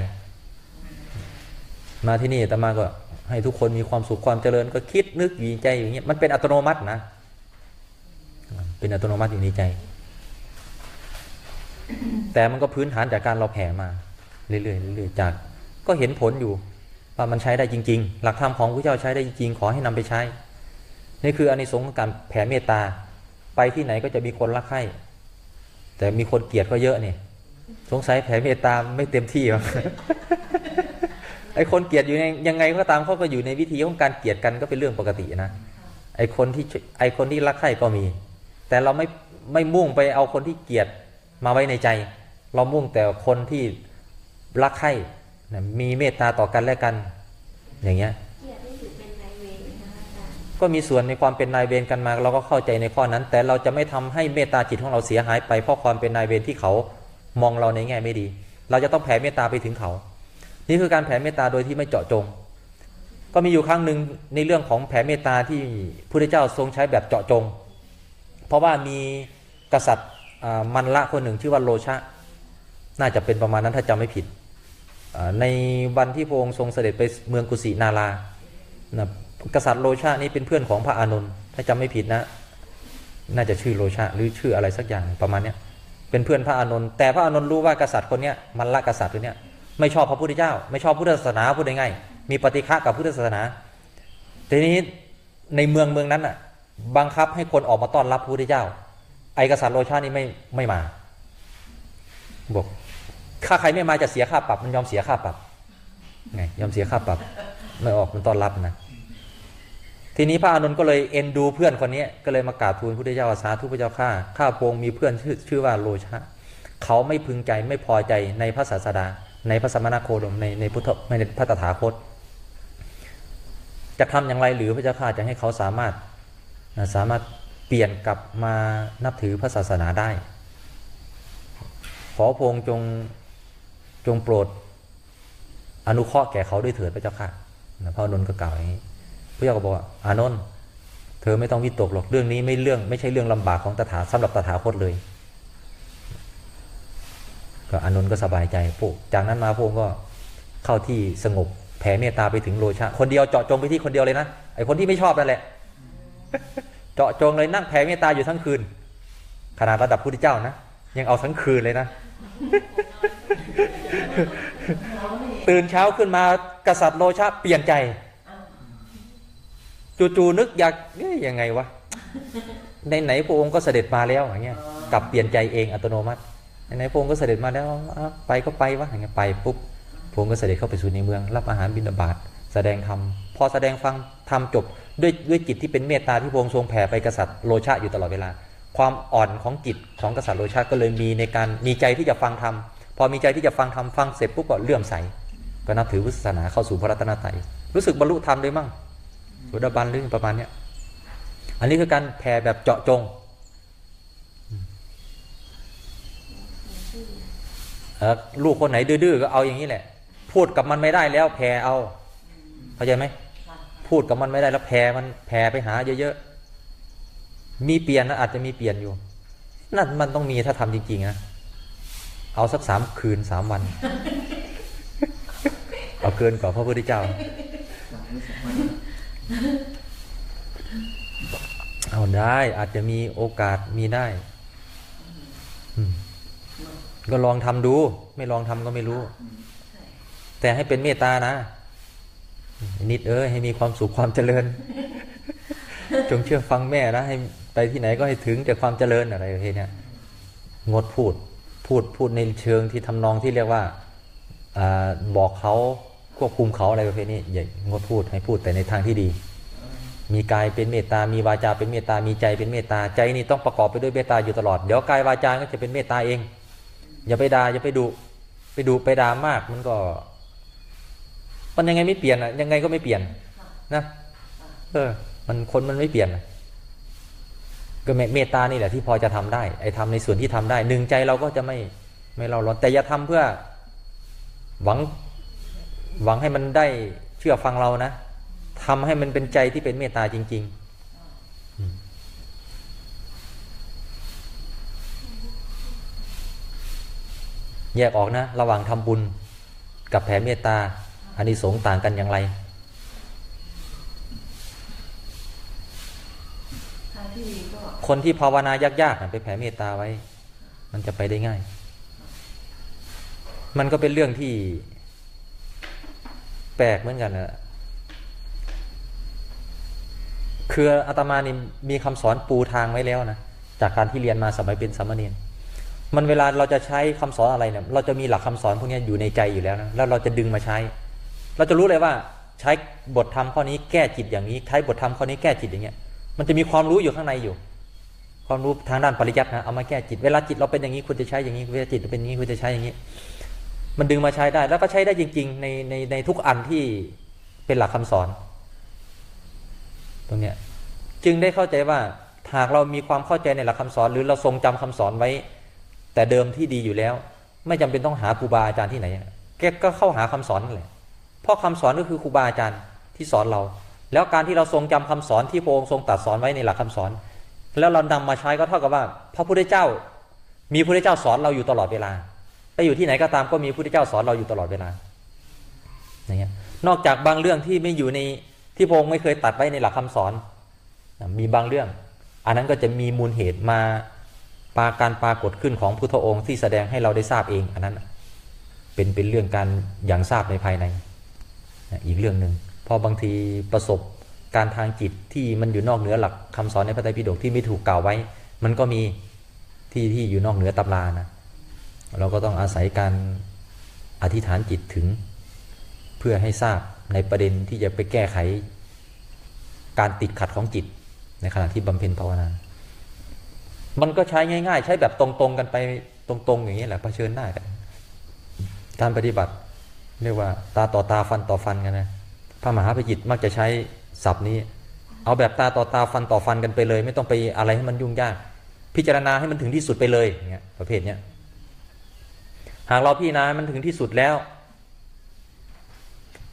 มาที่นี่อาตมาก็ให้ทุกคนมีความสุขความเจริญก็คิดนึกอยู่ในใจอย่างเงี้ยมันเป็นอัตโนมัตินะ เป็นอัตโนมัติอยู่ในใจ แต่มันก็พื้นฐานจากการเราแผ่มาเรื่อยๆเรื่อยๆจาก ก็เห็นผลอยู่ ว่ามันใช้ได้จริง ๆ หลักธรรมของพระเจ้าใช้ได้จริง ๆ ขอให้นำไปใช้ นี่คืออานิสงส์ของการแผ่เมตตา ไปที่ไหนก็จะมีคนรักใคร่แต่มีคนเกลียดก็เยอะนี่สงสัยแผ่เมตตาไม่เต็มที่หรอไอคนเกลียดอยู่ในยังไงก็ตามเขาก็อยู่ในวิธีของการเกลียดกันก็เป็นเรื่องปกตินะไอคนที่ไอคนที่รักใคร่ก็มี แต่เราไม่ไม่มุ่งไปเอาคนที่เกลียดมาไว้ในใจ เรามุ่งแต่คนที่รักใคร่ นะมีเมตตาต่อกันและกัน อย่างเงี้ยก็มีส่วนในความเป็นนายเวรกันมาเราก็เข้าใจในข้อนั้น แต่เราจะไม่ทำให้เมตตาจิตของเราเสียหายไปเพราะความเป็นนายเวรที่เขามองเราในแง่ไม่ดี เราจะต้องแผ่เมตตาไปถึงเขา นี่คือการแผ่เมตตาโดยที่ไม่เจาะจง ก็มีอยู่ครั้งหนึ่งในเรื่องของแผ่เมตตาที่พระเจ้าทรงใช้แบบเจาะจง เพราะว่ามีกษัตริย์มันละคนหนึ่งชื่อว่าโลชะ น่าจะเป็นประมาณนั้นถ้าจำไม่ผิด ในวันที่พระองค์ทรงเสด็จไปเมืองกุสินารานะกษัตริย์โลชะนี่เป็นเพื่อนของพระอานนท์ถ้าจำไม่ผิดนะ น่าจะชื่อโลชะหรือชื่ออะไรสักอย่างประมาณเนี้ยเป็นเพื่อนพระอานนท์แต่พระอานนท์รู้ว่ากษัตริย์คนเนี้ยมันละกษัตริย์คนเนี้ยไม่ชอบพระพุทธเจ้า ไม่ชอบพุทธศาสนาพูดง่ายๆมีปฏิฆะกับพุทธศาสนา ทีนี้ในเมืองเมืองนั้นอะบังคับให้คนออกมาต้อนรับพระพุทธเจ้า ไอกษัตริย์โลชานี่ไม่ไม่มาบอก ถ้าใครไม่มาจะเสียค่าปรับ มันยอมเสียค่าปรับไงยอมเสียค่าปรับไม่ออกมันต้อนรับนะ ทีนี้พระอานนท์ก็เลยเอ็นดูเพื่อนคนนี้ก็เลยมากราบทูลพระพุทธเจ้าว่าสาธุพระเจ้าข้าข้าพงค์มีเพื่อนชื่อชื่อว่าโลชะเขาไม่พึงใจไม่พอใจในพระศาสดา ในพระสมณโคดมในในพุทธในพระตถาคต จะทำอย่างไรหรือพระเจ้าข้าจะให้เขาสามารถสามารถเปลี่ยนกลับมานับถือพระศาสนาได้ ขอพงค์จง จงโปรด อนุเคราะห์แก่เขาด้วยเถิดพระเจ้าค่ะนะพระอานนท์ก็กล่าวอย่างนี้พระเจ้าก็บอกว่าอานนท์เธอไม่ต้องวิตกหรอกเรื่องนี้ไม่เรื่องไม่ใช่เรื่องลำบากของตถาสำหรับตถาคตเลยก็อานนท์ก็สบายใจพวกจากนั้นมาพระองค์ก็เข้าที่สงบแผ่เมตตาไปถึงโลชะ คนเดียวเจาะจงไปที่คนเดียวเลยนะไอคนที่ไม่ชอบนั่นแหละ เจาะจงเลยนั่งแผ่เมตตาอยู่ทั้งคืน ขนาดระดับพุทธเจ้านะยังเอาทั้งคืนเลยนะ ตื่นเช้าขึ้นมากษัตริย์โลชะเปลี่ยนใจ จู่ๆนึกอยากเอ๊ะยังไงวะในไหนพระองค์ก็เสด็จมาแล้วอย่างเงี้ยกลับเปลี่ยนใจเองอัตโนมัติในไหนพระองค์ก็เสด็จมาแล้วไปก็ไปวะอย่างเงี้ยไปปุ๊บพระองค์ก็เสด็จเข้าไปสู่ในเมือง รับอาหารบิณฑบาตแสดงธรรมพอแสดงฟังธรรมจบด้วยด้วยจิตที่เป็นเมตตาที่พระองค์ทรงแผ่ไปกษัตริย์โลชะอยู่ตลอดเวลา ความอ่อนของจิตของกษัตริย์โลชะก็เลยมีในการมีใจที่จะฟังธรรม พอมีใจที่จะฟังธรรมฟังเสร็จปุ๊บก็เลื่อมใส ก็นับถือพุทธศาสนาเข้าสู่พระรัตนตรัยรู้สึกบรรลุธรรมเลยมั่งสุดาบันหรือประมาณเนี้ยอันนี้คือการแผ่แบบเจาะจงเอ่อลูกคนไหนดื้อๆก็เอาอย่างนี้แหละ พูดกับมันไม่ได้แล้วแผ่เอาเข้าใจไหมพูดกับมันไม่ได้แล้วแผ่มันแผ่ไปหาเยอะๆมีเปลี่ยนนะอาจจะมีเปลี่ยนอยู่นั่นมันต้องมีถ้าทำจริงๆนะ เอาสักสามคืนสามวัน เอาเกินกว่าพระพุทธเจ้า เอาได้อาจจะมีโอกาสมีได้ ก็ลองทำดู ไม่ลองทำก็ไม่รู้ แต่ให้เป็นเมตตานะ นิดเอ้ยให้มีความสุขความเจริญ จงเชื่อฟังแม่นะให้ไปที่ไหนก็ให้ถึงแต่ความเจริญอะไรประเภทเนี้ยงดพูด พูดพูดในเชิงที่ทำนองที่เรียกว่าอบอกเขาควบคุมเขาอะไรประเภทนี้อย่างดพูดให้พูดแต่ในทางที่ดี มีกายเป็นเมตตา มีวาจาเป็นเมตตา มีใจเป็นเมตตา ใจนี่ต้องประกอบไปด้วยเมตตาอยู่ตลอด เดี๋ยวกายวาจาก็จะเป็นเมตตาเอง อย่าไปด่าอย่าไปดุไปดุไปด่ามากมันก็ มันยังไงไม่เปลี่ยนอะยังไงก็ไม่เปลี่ยนนะ เออ มันคนมันไม่เปลี่ยนอะ ก็เมตตานี่แหละที่พอจะทำได้ไอ้ทำในส่วนที่ทำได้หนึ่งใจเราก็จะไม่ไม่เราร้อนแต่อย่าทำเพื่อหวังหวังให้มันได้เชื่อฟังเรานะทำให้มันเป็นใจที่เป็นเมตตาจริง ๆแยกออกนะ ระหว่างทำบุญกับแผ่เมตตาอันนี้สงส์ต่างกันอย่างไรทางที่ดีก็ คนที่ภาวนายากๆไปแผ่เมตตาไว้ มันจะไปได้ง่าย มันก็เป็นเรื่องที่ แปลกเหมือนกันนะคืออาตมานี่มีคำสอนปูทางไว้แล้วนะจากการที่เรียนมาสมัยเป็นสามเณรมันเวลาเราจะใช้คำสอนอะไรเนี่ย เราจะมีหลักคำสอนพวกนี้อยู่ในใจอยู่แล้วนะแล้วเราจะดึงมาใช้ เราจะรู้เลยว่า ใช้บทธรรมข้อนี้แก้จิตอย่างนี้ ใช้บทธรรมข้อนี้แก้จิตอย่างเงี้ย มันจะมีความรู้อยู่ข้างในอยู่ ความรู้ทางด้านปริยัตินะเอามาแก้จิตเวลาจิตเราเป็นอย่างนี้คุณจะใช้อย่างนี้เวลาจิตเราเป็นอย่างนี้คุณจะใช้อย่างนี้ มันดึงมาใช้ได้แล้วก็ใช้ได้จริง ๆ ในในในทุกอันที่เป็นหลักคำสอน ตรงเนี้ยจึงได้เข้าใจว่าหากเรามีความเข้าใจในหลักคำสอน หรือเราทรงจำคำสอนไว้ แต่เดิมที่ดีอยู่แล้ว ไม่จำเป็นต้องหาครูบาอาจารย์ที่ไหนแกก็เข้าหาคำสอนนั่นแหละเพราะคำสอนก็คือครูบาอาจารย์ที่สอนเรา แล้วการที่เราทรงจำคำสอนที่พระองค์ทรงตรัสสอนไว้ในหลักคำสอน แล้วเรานำมาใช้ก็เท่ากับว่า พระพุทธเจ้า มีพระพุทธเจ้าสอนเราอยู่ตลอดเวลาไปอยู่ที่ไหนก็ตามก็มีพระพุทธเจ้าสอนเราอยู่ตลอดเวลาอย่างเงี้ยนอกจากบางเรื่องที่ไม่อยู่ในที่พระองค์ไม่เคยตัดไว้ในหลักคำสอน มีบางเรื่อง อันนั้นก็จะมีมูลเหตุมาปาการปรากฏขึ้นของพุทธองค์ที่แสดงให้เราได้ทราบเองอันนั้นเป็นเป็นเรื่องการอย่างทราบในภายในอีกเรื่องหนึ่งเพราะบางทีประสบ การทางจิตที่มันอยู่นอกเหนือหลักคำสอนในพระไตรปิฎกที่ไม่ถูกกล่าวไว้ มันก็มีที่ที่อยู่นอกเหนือตำรานะเราก็ต้องอาศัยการอธิษฐานจิตถึง เพื่อให้ทราบในประเด็นที่จะไปแก้ไข การติดขัดของจิตในขณะที่บำเพ็ญภาวนา มันก็ใช้ง่าย ๆ ใช้แบบตรงๆกันไปตรงๆ อย่างนี้แหละเผชิญหน้ากันการปฏิบัติเรียกว่าตาต่อตาฟันต่อฟันกันนะพระมหาปจิตมักจะใช้ ศัพท์นี้ เอาแบบตาต่อตาฟันต่อฟันกันไปเลย ไม่ต้องไปอะไรให้มันยุ่งยาก พิจารณาให้มันถึงที่สุดไปเลยอย่างเงี้ยประเภทเนี้ยหากเราพิจารณามันถึงที่สุดแล้ว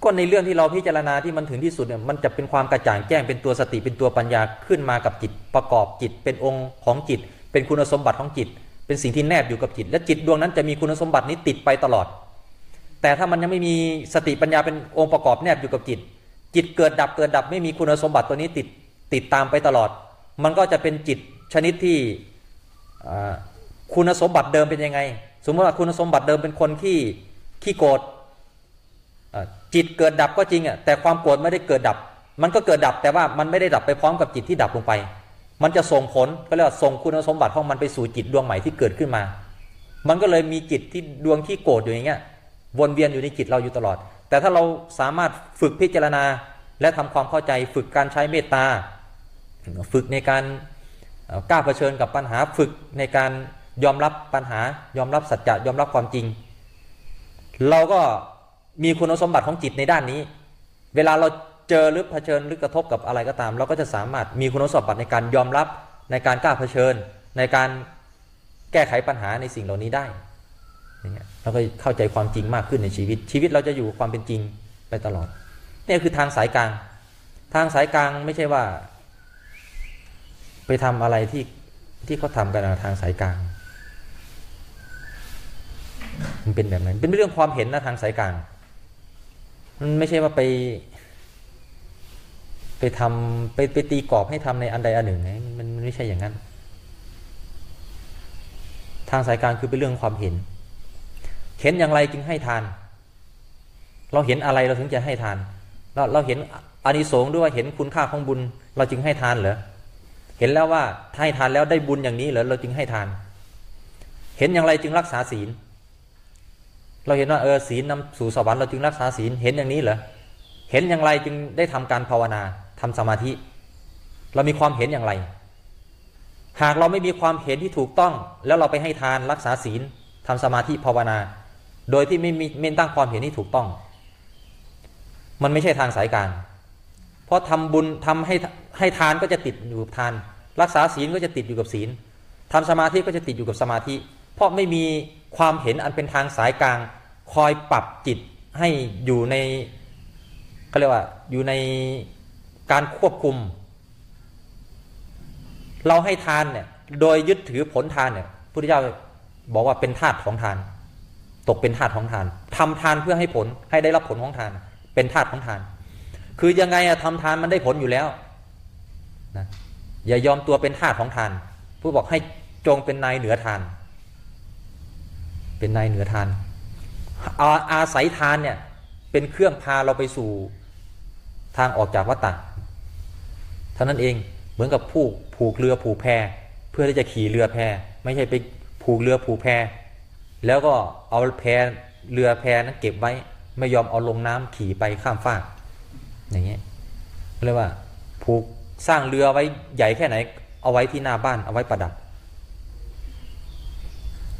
ก็ในเรื่องที่เราพิจารณาที่มันถึงที่สุดเนี่ยมันจะเป็นความกระจ่างแจ้งเป็นตัวสติเป็นตัวปัญญาขึ้นมากับจิตประกอบจิต เป็นองค์ของจิต เป็นคุณสมบัติของจิต เป็นสิ่งที่แนบอยู่กับจิต และจิตดวงนั้นจะมีคุณสมบัตินี้ติดไปตลอด แต่ถ้ามันยังไม่มีสติปัญญาเป็นองค์ประกอบแนบอยู่กับจิต จิตเกิดดับเกิดดับไม่มีคุณสมบัติตัวนี้ติดติดตามไปตลอด มันก็จะเป็นจิตชนิดที่คุณสมบัติเดิมเป็นยังไง สมมติว่าคุณสมบัติเดิมเป็นคนที่ขี้โกรธจิตเกิดดับก็จริงอะแต่ความโกรธไม่ได้เกิดดับ มันก็เกิดดับแต่ว่ามันไม่ได้ดับไปพร้อมกับจิตที่ดับลงไป มันจะส่งผลก็เรียกว่าส่งคุณสมบัติของมันไปสู่จิตดวงใหม่ที่เกิดขึ้นมา มันก็เลยมีจิตที่ดวงที่โกรธอยู่อย่างเงี้ยวนเวียนอยู่ในจิตเราอยู่ตลอด แต่ถ้าเราสามารถฝึกพิจารณาและทำความเข้าใจฝึกการใช้เมตตา ฝึกในการกล้าเผชิญกับปัญหาฝึกในการยอมรับปัญหายอมรับสัจจะยอมรับความจริง เราก็มีคุณสมบัติของจิตในด้านนี้ เวลาเราเจอหรือเผชิญหรือกระทบกับอะไรก็ตาม เราก็จะสามารถมีคุณสมบัติในการยอมรับในการกล้าเผชิญ ในการแก้ไขปัญหาในสิ่งเหล่านี้ได้อ ย่างเงี้ยเราก็เข้าใจความจริงมากขึ้นในชีวิต ชีวิตเราจะอยู่ความเป็นจริงไปตลอดนี่คือทางสายกลาง ทางสายกลางไม่ใช่ว่า ไปทำอะไรที่ที่เขาทำกันทางสายกลาง มันเป็นแบบนั้นเป็นเรื่องความเห็นนะทางสายกลาง มันไม่ใช่ว่าไป ไปทำไปไปตีกรอบให้ทำในอันใดอันหนึ่งมันมันไม่ใช่อย่างนั้น ทางสายกลางคือเป็นเรื่องความเห็น เห็นอย่างไรจึงให้ทาน เราเห็นอะไรเราถึงจะให้ทาน เราเราเห็นอานิสงส์ด้วยว่าเห็นคุณค่าของบุญ เราจึงให้ทานเหรอเห็นแล้วว่าถ้าให้ทานแล้วได้บุญอย่างนี้เหรอเราจึงให้ทาน เห็นอย่างไรจึงรักษาศีล เราเห็นว่าเออศีลนำสู่สวรรค์เราจึงรักษาศีลเห็นอย่างนี้เหรอเห็นอย่างไรจึงได้ทำการภาวนาทำสมาธิ เรามีความเห็นอย่างไร หากเราไม่มีความเห็นที่ถูกต้อง แล้วเราไปให้ทานรักษาศีลทำสมาธิภาวนา โดยที่ไม่มีไม่ตั้งความเห็นที่ถูกต้อง มันไม่ใช่ทางสายกางเพราะทำบุญทำให้ให้ทานก็จะติดอยู่ทาน รักษาศีลก็จะติดอยู่กับศีลทำสมาธิก็จะติดอยู่กับสมาธิ เพราะไม่มีความเห็นอันเป็นทางสายกลาง คอยปรับจิตให้อยู่ในเขาเรียกว่าอยู่ในการควบคุม เราให้ทานเนี่ยโดยยึดถือผลทานเนี่ยพุทธเจ้าบอกว่าเป็นธาตุของทาน ตกเป็นธาตุของทานทำทานเพื่อให้ผลให้ได้รับผลของทาน เป็นธาตุของทาน คือยังไงอะทำทานมันได้ผลอยู่แล้วนะอย่ายอมตัวเป็นทาสของทาน ผู้บอกให้จงเป็นนายเหนือทาน เป็นนายเหนือทานอาอาศัยทานเนี่ยเป็นเครื่องพาเราไปสู่ทางออกจากวัฏฏะเท่านั้นเองเหมือนกับผู้ผูกเรือผูกแพเพื่อที่จะขี่เรือแพไม่ใช่ไปผูกเรือผูกแพ แล้วก็เอาแพเรือแพนั้นเก็บไว้ ไม่ยอมเอาลงน้ำขี่ไปข้ามฟาก อย่างเงี้ยเรียกว่าผูกสร้างเรือไว้ใหญ่แค่ไหน เอาไว้ที่หน้าบ้านเอาไว้ประดับ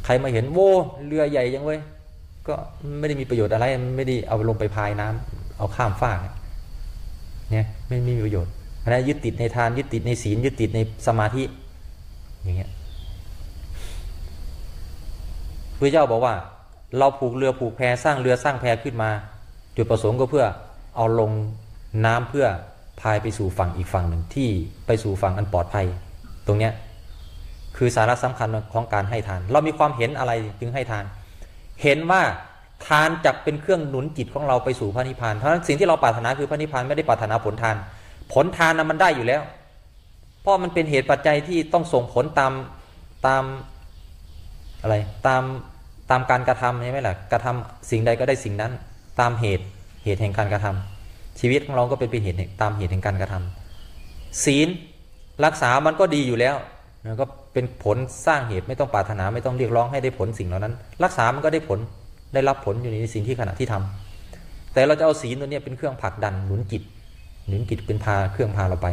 ใครมาเห็นโว้เรือใหญ่ยังเว้ยก็ไม่ได้มีประโยชน์อะไรไม่ได้เอาลงไปพายน้ำเอาข้ามฟากเนี่ยไม่ไม่มีประโยชน์อันนั้นยึดติดในทานยึดติดในศีลยึดติดในสมาธิอย่างเงี้ย พระเจ้าบอกว่า เราผูกเรือผูกแพสร้างเรือสร้างแพขึ้นมา จุดประสงค์ก็เพื่อเอาลงน้ำเพื่อพายไปสู่ฝั่งอีกฝั่งหนึ่งที่ไปสู่ฝั่งอันปลอดภัย ตรงเนี้ยคือสาระสำคัญของการให้ทาน เรามีความเห็นอะไรจึงให้ทาน เห็นว่าทานจักเป็นเครื่องหนุนจิตของเราไปสู่พระนิพพานเพราะฉะนั้นสิ่งที่เราปรารถนาคือพระนิพพานไม่ได้ปรารถนาผลทาน ผลทานนะมันได้อยู่แล้ว เพราะมันเป็นเหตุปัจจัยที่ต้องส่งผลตามตาม อะไรตามตามการกระทำใช่ไหมล่ะกระทำสิ่งใดก็ได้สิ่งนั้น ตามเหตุเหตุแห่งการกระทำชีวิตของเราก็เป็นไปเหตุตามเหตุแห่งการกระทำศีลรักษามันก็ดีอยู่แล้วก็เป็นผลสร้างเหตุไม่ต้องปรารถนาไม่ต้องเรียกร้องให้ได้ผลสิ่งเหล่านั้น รักษามันก็ได้ผลได้รับผลอยู่ในสิ่งที่ขณะที่ทำแต่เราจะเอาศีลตัวนี้เป็นเครื่องผลักดันหนุนจิตหนุนจิตเป็นพาเครื่องพาเราไป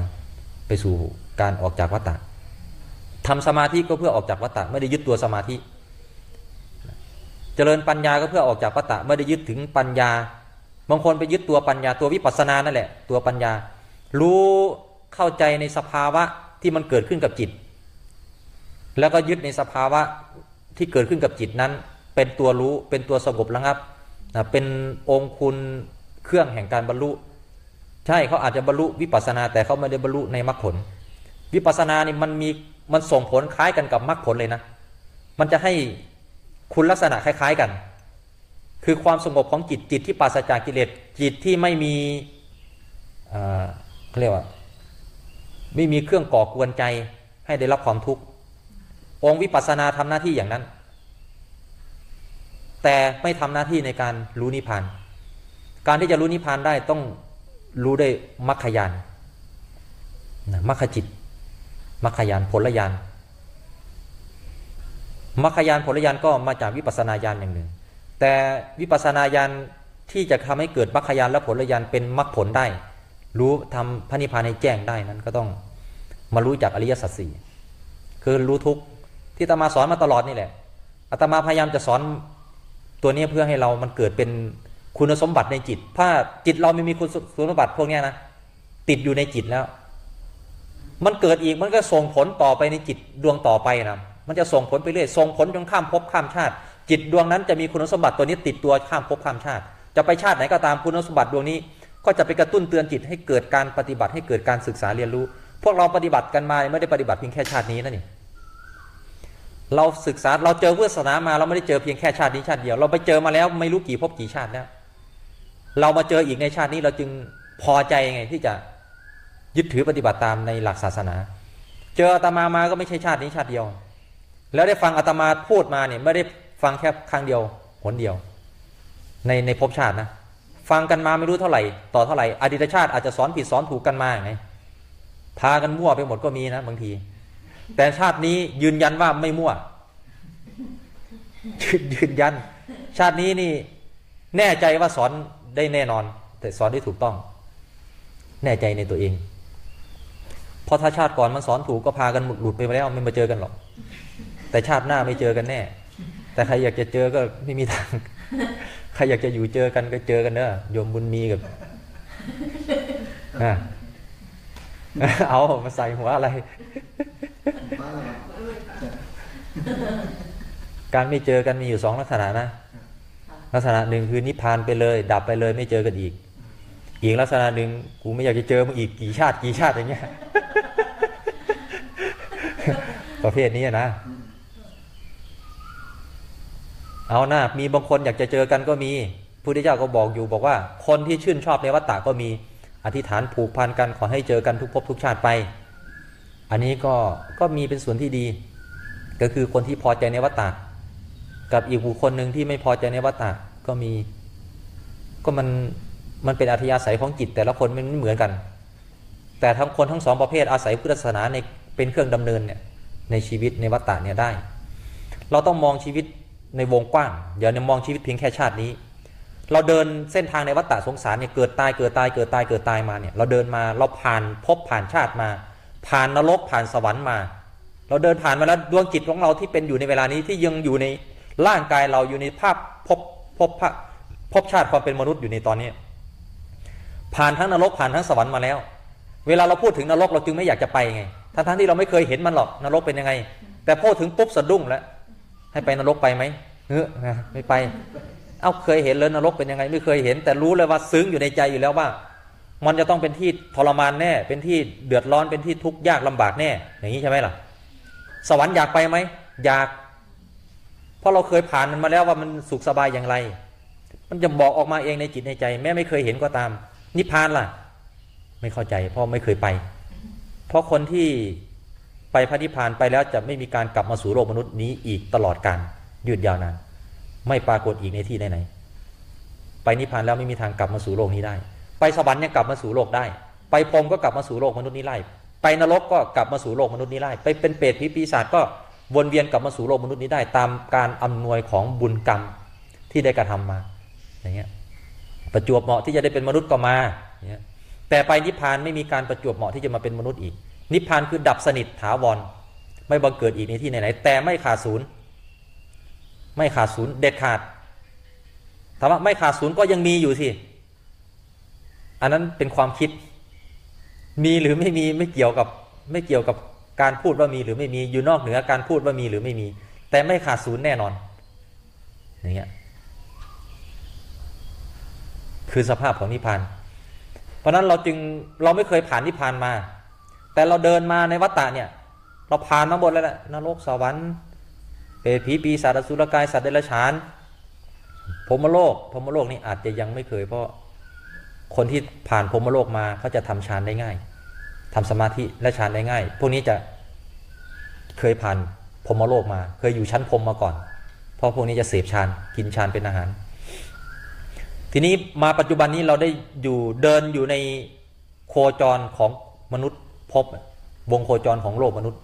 ไปสู่การออกจากวัฏฏะทำสมาธิก็เพื่อออกจากวัฏฏะไม่ได้ยึดตัวสมาธิ เจริญปัญญาก็เพื่อออกจากวัฏฏะไม่ได้ยึดถึงปัญญา บางคนไปยึดตัวปัญญาตัววิปัสสนานั่นแหละ ตัวปัญญา รู้เข้าใจในสภาวะที่มันเกิดขึ้นกับจิต แล้วก็ยึดในสภาวะที่เกิดขึ้นกับจิตนั้น เป็นตัวรู้เป็นตัวสงบระงับนะเป็นองคุณเครื่องแห่งการบรรลุ ใช่เขาอาจจะบรรลุวิปัสสนาแต่เขาไม่ได้บรรลุในมรรคผล วิปัสสนานี่มันมีมันส่งผลคล้ายกันกับมรรคผลเลยนะ มันจะให้ คุณลักษณะคล้าย ๆกัน คือความสงบของจิตจิตที่ปราศจากกิเลสจิตที่ไม่มีเขาเรียกว่า ไม่มีเครื่องก่อกวนใจให้ได้รับความทุกข์องค์วิปัสสนาทำหน้าที่อย่างนั้น แต่ไม่ทำหน้าที่ในการรู้นิพพาน การที่จะรู้นิพพานได้ต้องรู้ได้มรรคยานมรรคจิตมรรคยานผลยาน มรรคยานผลยานก็มาจากวิปัสสนาญาณอย่างหนึ่ง แต่วิปัสสนาญาณที่จะทำให้เกิดมรรคยานและผลยานเป็นมรรคผลได้ รู้ทำพระนิพพานให้แจ้งได้นั้นก็ต้องมารู้จากอริยสัจสี่คือรู้ทุกที่ตมาสอนมาตลอดนี่แหละอาตมาพยายามจะสอนตัวนี้เพื่อให้เรามันเกิดเป็นคุณสมบัติในจิต ถ้าจิตเราไม่มีคุณสมบัติพวกนี้นะติดอยู่ในจิตแล้ว มันเกิดอีกมันก็ส่งผลต่อไปในจิตดวงต่อไปนะ มันจะส่งผลไปเรื่อยส่งผลจนข้ามภพข้ามชาติ จิตดวงนั้นจะมีคุณสมบัติตัวนี้ติดตัวข้ามภพข้ามชาติ จะไปชาติไหนก็ตามคุณสมบัติดวงนี้ ก็จะไปกระตุ้นเตือนจิตให้เกิดการปฏิบัติให้เกิดการศึกษาเรียนรู้ พวกเราปฏิบัติกันมาไม่ได้ปฏิบัติเพียงแค่ชาตินี้นะนี่เราศึกษาเราเจอพุทธศาสนามาเราไม่ได้เจอเพียงแค่ชาตินี้ชาติเดียว เราไปเจอมาแล้วไม่รู้กี่ภพกี่ชาติแล้วเรามาเจออีกในชาตินี้เราจึงพอใจไงที่จะยึดถือปฏิบัติตามในหลักศาสนา เจออาตมามาก็ไม่ใช่ชาตินี้ชาติเดียว แล้วได้ฟังอาตมาพูดมาเนี่ยไม่ได้ฟังแค่ครั้งเดียวหนเดียว ในในภพชาตินะฟังกันมาไม่รู้เท่าไหร่ ต่อเท่าไหร่อดีตชาติอาจจะสอนผิดสอนถูกกันมาไงพากันมั่วไปหมดก็มีนะบางที แต่ชาตินี้ยืนยันว่าไม่มั่ว ยืนยัน ชาตินี้นี่ แน่ใจว่าสอนได้แน่นอน แต่สอนได้ถูกต้อง แน่ใจในตัวเองพอถ้าชาติก่อนมันสอนถูกก็พากันหลุดไปแล้วไม่มาเจอกันหรอก แต่ชาติหน้าไม่เจอกันแน่ แต่ใครอยากจะเจอก็ไม่มีทาง ใครอยากจะอยู่เจอกันก็เจอกันเนอะโยมบุญมีกับเอามาใส่หัวอะไร การไม่เจอกันมีอยู่สองลักษณะนะ ลักษณะหนึ่งคือนิพพานไปเลย ดับไปเลยไม่เจอกันอีก อีกลักษณะหนึ่งกูไม่อยากจะเจอมึงอีกกี่ชาติกี่ชาติอย่างเงี้ยประเภทนี้นะ เอาหน้ามีบางคนอยากจะเจอกันก็มีพุทธเจ้าก็บอกอยู่บอกว่า คนที่ชื่นชอบในวัฏฏะก็มีอธิษฐานผูกพันกันขอให้เจอกันทุกภพทุกชาติไป อันนี้ก็ก็มีเป็นส่วนที่ดี ก็คือคนที่พอใจในวัฏฏะกับอีกบุคคลหนึ่งที่ไม่พอใจในวัฏฏะก็มี ก็มันมันเป็นอัธยาศัยของจิตแต่ละคนมันไม่เหมือนกัน แต่ทั้งคนทั้งสองประเภทอาศัยพุทธศาสนาในเป็นเครื่องดำเนินเนี่ยในชีวิตในวัฏฏะเนี่ยได้ เราต้องมองชีวิต ในวงกว้างอย่าในมองชีวิตเพียงแค่ชาตินี้ เราเดินเส้นทางในวัฏฏะสงสารเนี่ยเกิดตายเกิดตายเกิดตายเกิดตายมาเนี่ยเราเดินมาเราผ่านพบผ่านชาติมา ผ่านนรกผ่านสวรรค์มา เราเดินผ่านมาแล้วดวงจิตของเราที่เป็นอยู่ในเวลานี้ที่ยังอยู่ในร่างกายเราอยู่ในภาพพบพบพระพบชาติความเป็นมนุษย์อยู่ในตอนนี้ ผ่านทั้งนรกผ่านทั้งสวรรค์มาแล้ว เวลาเราพูดถึงนรกเราจึงไม่อยากจะไปไงทั้งทั้งๆที่เราไม่เคยเห็นมันหรอกนรกเป็นยังไง แต่พูดถึงปุ๊บสะดุ้งแล้ว ให้ไปนรกไปไหมเฮ้ยไม่ไป เอ้าเคยเห็นเลยนรกเป็นยังไง ไม่เคยเห็น แต่รู้เลยว่าซึ้งอยู่ในใจอยู่แล้วว่า มันจะต้องเป็นที่ทรมานแน่ เป็นที่เดือดร้อนเป็นที่ทุกข์ยากลำบากแน่ อย่างนี้ใช่ไหมล่ะ สวรรค์อยากไปไหมอยาก เพราะเราเคยผ่านมันมาแล้วว่ามันสุขสบายอย่างไร มันจะบอกออกมาเองในจิตในใจ แม้ไม่เคยเห็นก็ตาม นิพพานล่ะ ไม่เข้าใจเพราะไม่เคยไป เพราะคนที่ ไปพระนิพพานไปแล้วจะไม่มีการกลับมาสู่โลกมนุษย์นี้อีกตลอดการยืดยาวนาน ไม่ปรากฏอีกในที่ไหนๆไปนิพพานแล้วไม่มีทางกลับมาสู่โลกนี้ได้ ไปสวรรค์ยังกลับมาสู่โลกได้ ไปพรมก็กลับมาสู่โลกมนุษย์นี้ได้ไปนรกก็กลับมาสู่โลกมนุษย์นี้ได้ไปเป็นเปรตผีปีศาจก็วนเวียนกลับมาสู่โลกมนุษย์นี้ได้ ตามการอำนวยของบุญกรรมที่ได้กระทำมาอย่างเงี้ยประจวบเหมาะที่จะได้เป็นมนุษย์ก็มาเงี้ยแต่ไปนิพพานไม่มีการประจวบเหมาะที่จะมาเป็นมนุษย์อีก นิพพานคือดับสนิทถาวร ไม่บังเกิดอีกในที่ไหนๆแต่ไม่ขาดศูนย์ไม่ขาดศูนย์เด็ดขาดถามว่าไม่ขาดศูนย์ก็ยังมีอยู่สิอันนั้นเป็นความคิด มีหรือไม่มีไม่เกี่ยวกับไม่เกี่ยวกับการพูดว่ามีหรือไม่มีอยู่นอกเหนือการพูดว่ามีหรือไม่มี แต่ไม่ขาดศูนย์แน่นอนอย่างเงี้ยคือสภาพของนิพพาน เพราะนั้นเราจึงเราไม่เคยผ่านนิพพานมา แต่เราเดินมาในวัฏฏะเนี่ย เราผ่านมาหมดแล้วแหละนรกสวรรค์เปรตผีปีศาจสุรกายสัตว์เดรัจฉานพรมโลกพรมโลกนี่อาจจะยังไม่เคยเพราะคนที่ผ่านพรมโลกมาเขาจะทำฌานได้ง่ายทำสมาธิและฌานได้ง่าย พวกนี้จะเคยผ่านพรมโลกมา เคยอยู่ชั้นพรมมาก่อน เพราะพวกนี้จะเสพฌานกินฌานเป็นอาหาร ทีนี้มาปัจจุบันนี้เราได้อยู่เดินอยู่ในโคจรของมนุษย์ พบวงโคจรของโลกมนุษย์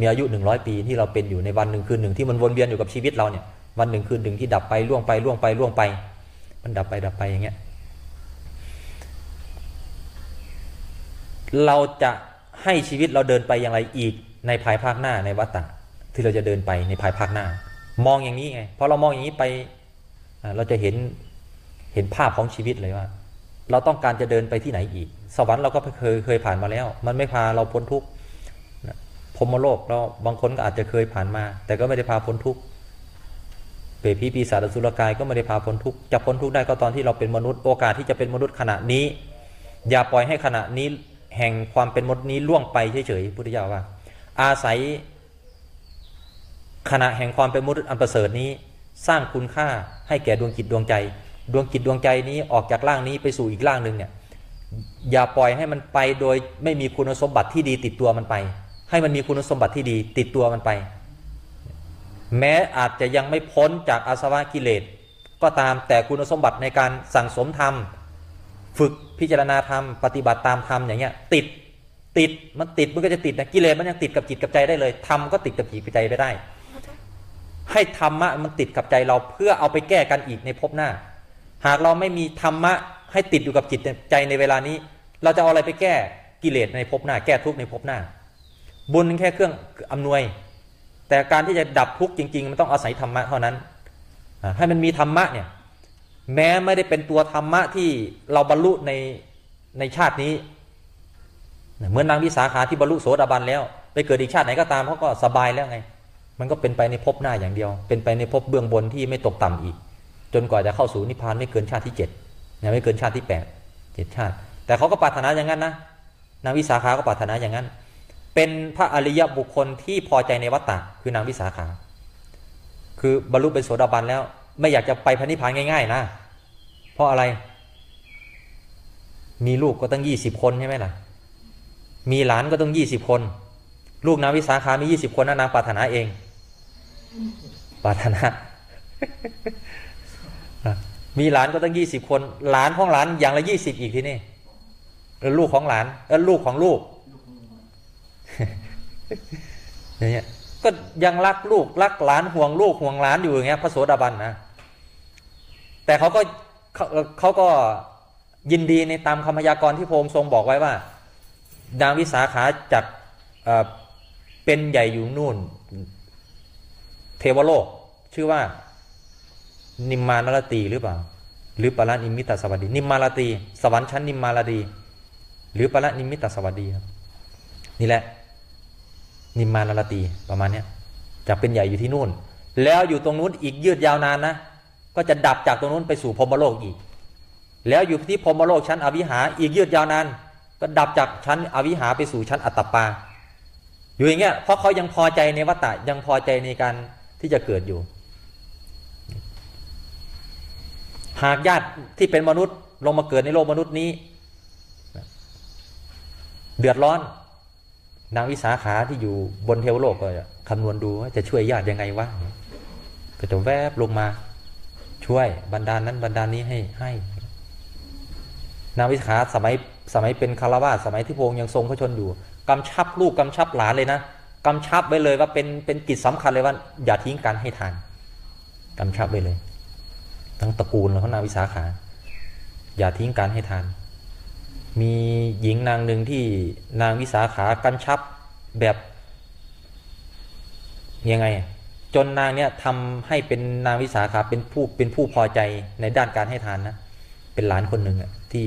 มีอายุหนึ่งร้อยปีที่เราเป็นอยู่ในวันหนึ่งคืนหนึ่งที่มันวนเวียนอยู่กับชีวิตเราเนี่ยวันหนึ่งคืนหนึ่งที่ดับไปล่วงไปล่วงไปล่วงไป มันดับไปดับไปอย่างเงี้ยเราจะให้ชีวิตเราเดินไปอย่างไรอีกในภายภาคหน้าในวัฏฏะที่เราจะเดินไปในภายภาคหน้า มองอย่างนี้ไงพอเรามองอย่างนี้ไปเราจะเห็นเห็นภาพของชีวิตเลยว่า เราต้องการจะเดินไปที่ไหนอีก สวรรค์เราก็เคยเคยผ่านมาแล้ว มันไม่พาเราพ้นทุกข์พรมโลกเราบางคนก็อาจจะเคยผ่านมา แต่ก็ไม่ได้พาพ้นทุกข์เปรตผีปีศาจสุรกายก็ไม่ได้พาพ้นทุกข์จะพ้นทุกข์ได้ก็ตอนที่เราเป็นมนุษย์โอกาสที่จะเป็นมนุษย์ขณะนี้ อย่าปล่อยให้ขณะนี้แห่งความเป็นมนุษย์นี้ล่วงไปเฉยๆพุทธเจ้าว่า อาศัย ขณะแห่งความเป็นมนุษย์อันประเสริฐนี้ สร้างคุณค่าให้แก่ดวงจิตดวงใจ ดวงจิตดวงใจนี้ออกจากร่างนี้ไปสู่อีกร่างหนึ่งเนี่ย อย่าปล่อยให้มันไปโดยไม่มีคุณสมบัติที่ดีติดตัวมันไป ให้มันมีคุณสมบัติที่ดีติดตัวมันไป แม้อาจจะยังไม่พ้นจากอาสวะกิเลส ก็ตามแต่คุณสมบัติในการสั่งสมธรรม ฝึกพิจารณาธรรมปฏิบัติตามธรรมอย่างเงี้ยติดติดมันติดมันก็จะติดนะกิเลสมันยังติดกับจิตกับใจได้เลยธรรมก็ติดกับจิตกับใจไปได้ ให้ธรรมะมันติดกับใจเราเพื่อเอาไปแก้กันอีกในภพหน้า หากเราไม่มีธรรมะ ให้ติดอยู่กับจิตใจในเวลานี้ เราจะเอาอะไรไปแก้กิเลสในภพหน้า แก้ทุกข์ในภพหน้า บุญแค่เครื่องอำนวย แต่การที่จะดับทุกข์จริง ๆ มันต้องอาศัยธรรมะเท่านั้น ให้มันมีธรรมะเนี่ยแม้ไม่ได้เป็นตัวธรรมะที่เราบรรลุในในชาตินี้เหมือนนางวิสาขาที่บรรลุโสดาบันแล้ว ไปเกิดอีกชาติไหนก็ตามเขาก็สบายแล้วไง มันก็เป็นไปในภพหน้าอย่างเดียว เป็นไปในภพเบื้องบนที่ไม่ตกต่ำอีก จนกว่าจะเข้าสู่นิพพานไม่เกินชาติที่เจ็ด ยังไม่เกินชาติที่แปดเจ็ดชาติ แต่เขาก็ปรารถนาอย่างนั้นนะนางวิสาขาก็ปรารถนาอย่างนั้น เป็นพระอริยบุคคลที่พอใจในวัฏฏะคือนางวิสาขา คือบรรลุเป็นโสดาบันแล้ว ไม่อยากจะไปพระนิพพานง่าย ๆ นะ เพราะอะไร มีลูกก็ตั้งยี่สิบคนใช่ไหมล่ะ มีหลานก็ต้องยี่สิบคน ลูกนางวิสาขามียี่สิบคนนะนางปรารถนาเองปรารถนา มีหลานก็ตั้งยี่สิบคน หลานของหลานอย่างละยี่สิบอีกทีนี่แล้วลูกของหลานแล้วลูกของลูกอย่างเงี้ยก็ยังรักลูกรักหลานห่วงลูกห่วงหลานอยู่อย่างเงี้ยพระโสดาบันนะแต่เขาก็เขาเขาก็ยินดีในตามคำพยากรณ์ที่พระองค์ทรงบอกไว้ว่า นางวิสาขาจักเเป็นใหญ่อยู่นู่น เทวโลก ชื่อว่า นิมมานรตีหรือเปล่า หรือปรานิมิตสวัสดี นิมมาลตีสวรรค์ชั้นนิมมาลดี หรือปรานิมิตสวัสดีครับนี่แหละ นิมมานรตีประมาณเนี้ยจะเป็นใหญ่อยู่ที่นู่น แล้วอยู่ตรงนู้นอีกยืดยาวนานนะก็จะดับจากตรงนู้นไปสู่พรมโลกอีก แล้วอยู่ที่พรมโลกชั้นอวิหาอีกยืดยาวนานก็ดับจากชั้นอวิหาไปสู่ชั้นอัตตปา อยู่อย่างเงี้ยเพราะเขายังพอใจในวัฏฏะยังพอใจในการที่จะเกิดอยู่ หากญาติที่เป็นมนุษย์ลงมาเกิดในโลกมนุษย์นี้ เดือดร้อน นางวิสาขาที่อยู่บนเทวโลกก็จะคำนวณดูว่าจะช่วยญาติยังไงวะก็จะแวบลงมา ช่วยบรรดาลนั้นบรรดาลนี้ให้ให้ นางวิสาขาสมัยสมัยเป็นคารวาสสมัยที่พงค์ยังทรงพระชนอยู่กำชับลูกกำชับหลานเลยนะกำชับไว้เลยว่าเป็นเป็นกิจสำคัญเลยว่าอย่าทิ้งการให้ทานกำชับไว้เลย ทั้งตระกูลของนางวิสาขา อย่าทิ้งการให้ทาน มีหญิงนางหนึ่งที่นางวิสาขากำชับแบบยังไง จนนางเนี่ยทำให้เป็นนางวิสาขาเป็นผู้เป็นผู้พอใจในด้านการให้ทานนะเป็นหลานคนหนึ่งอะที่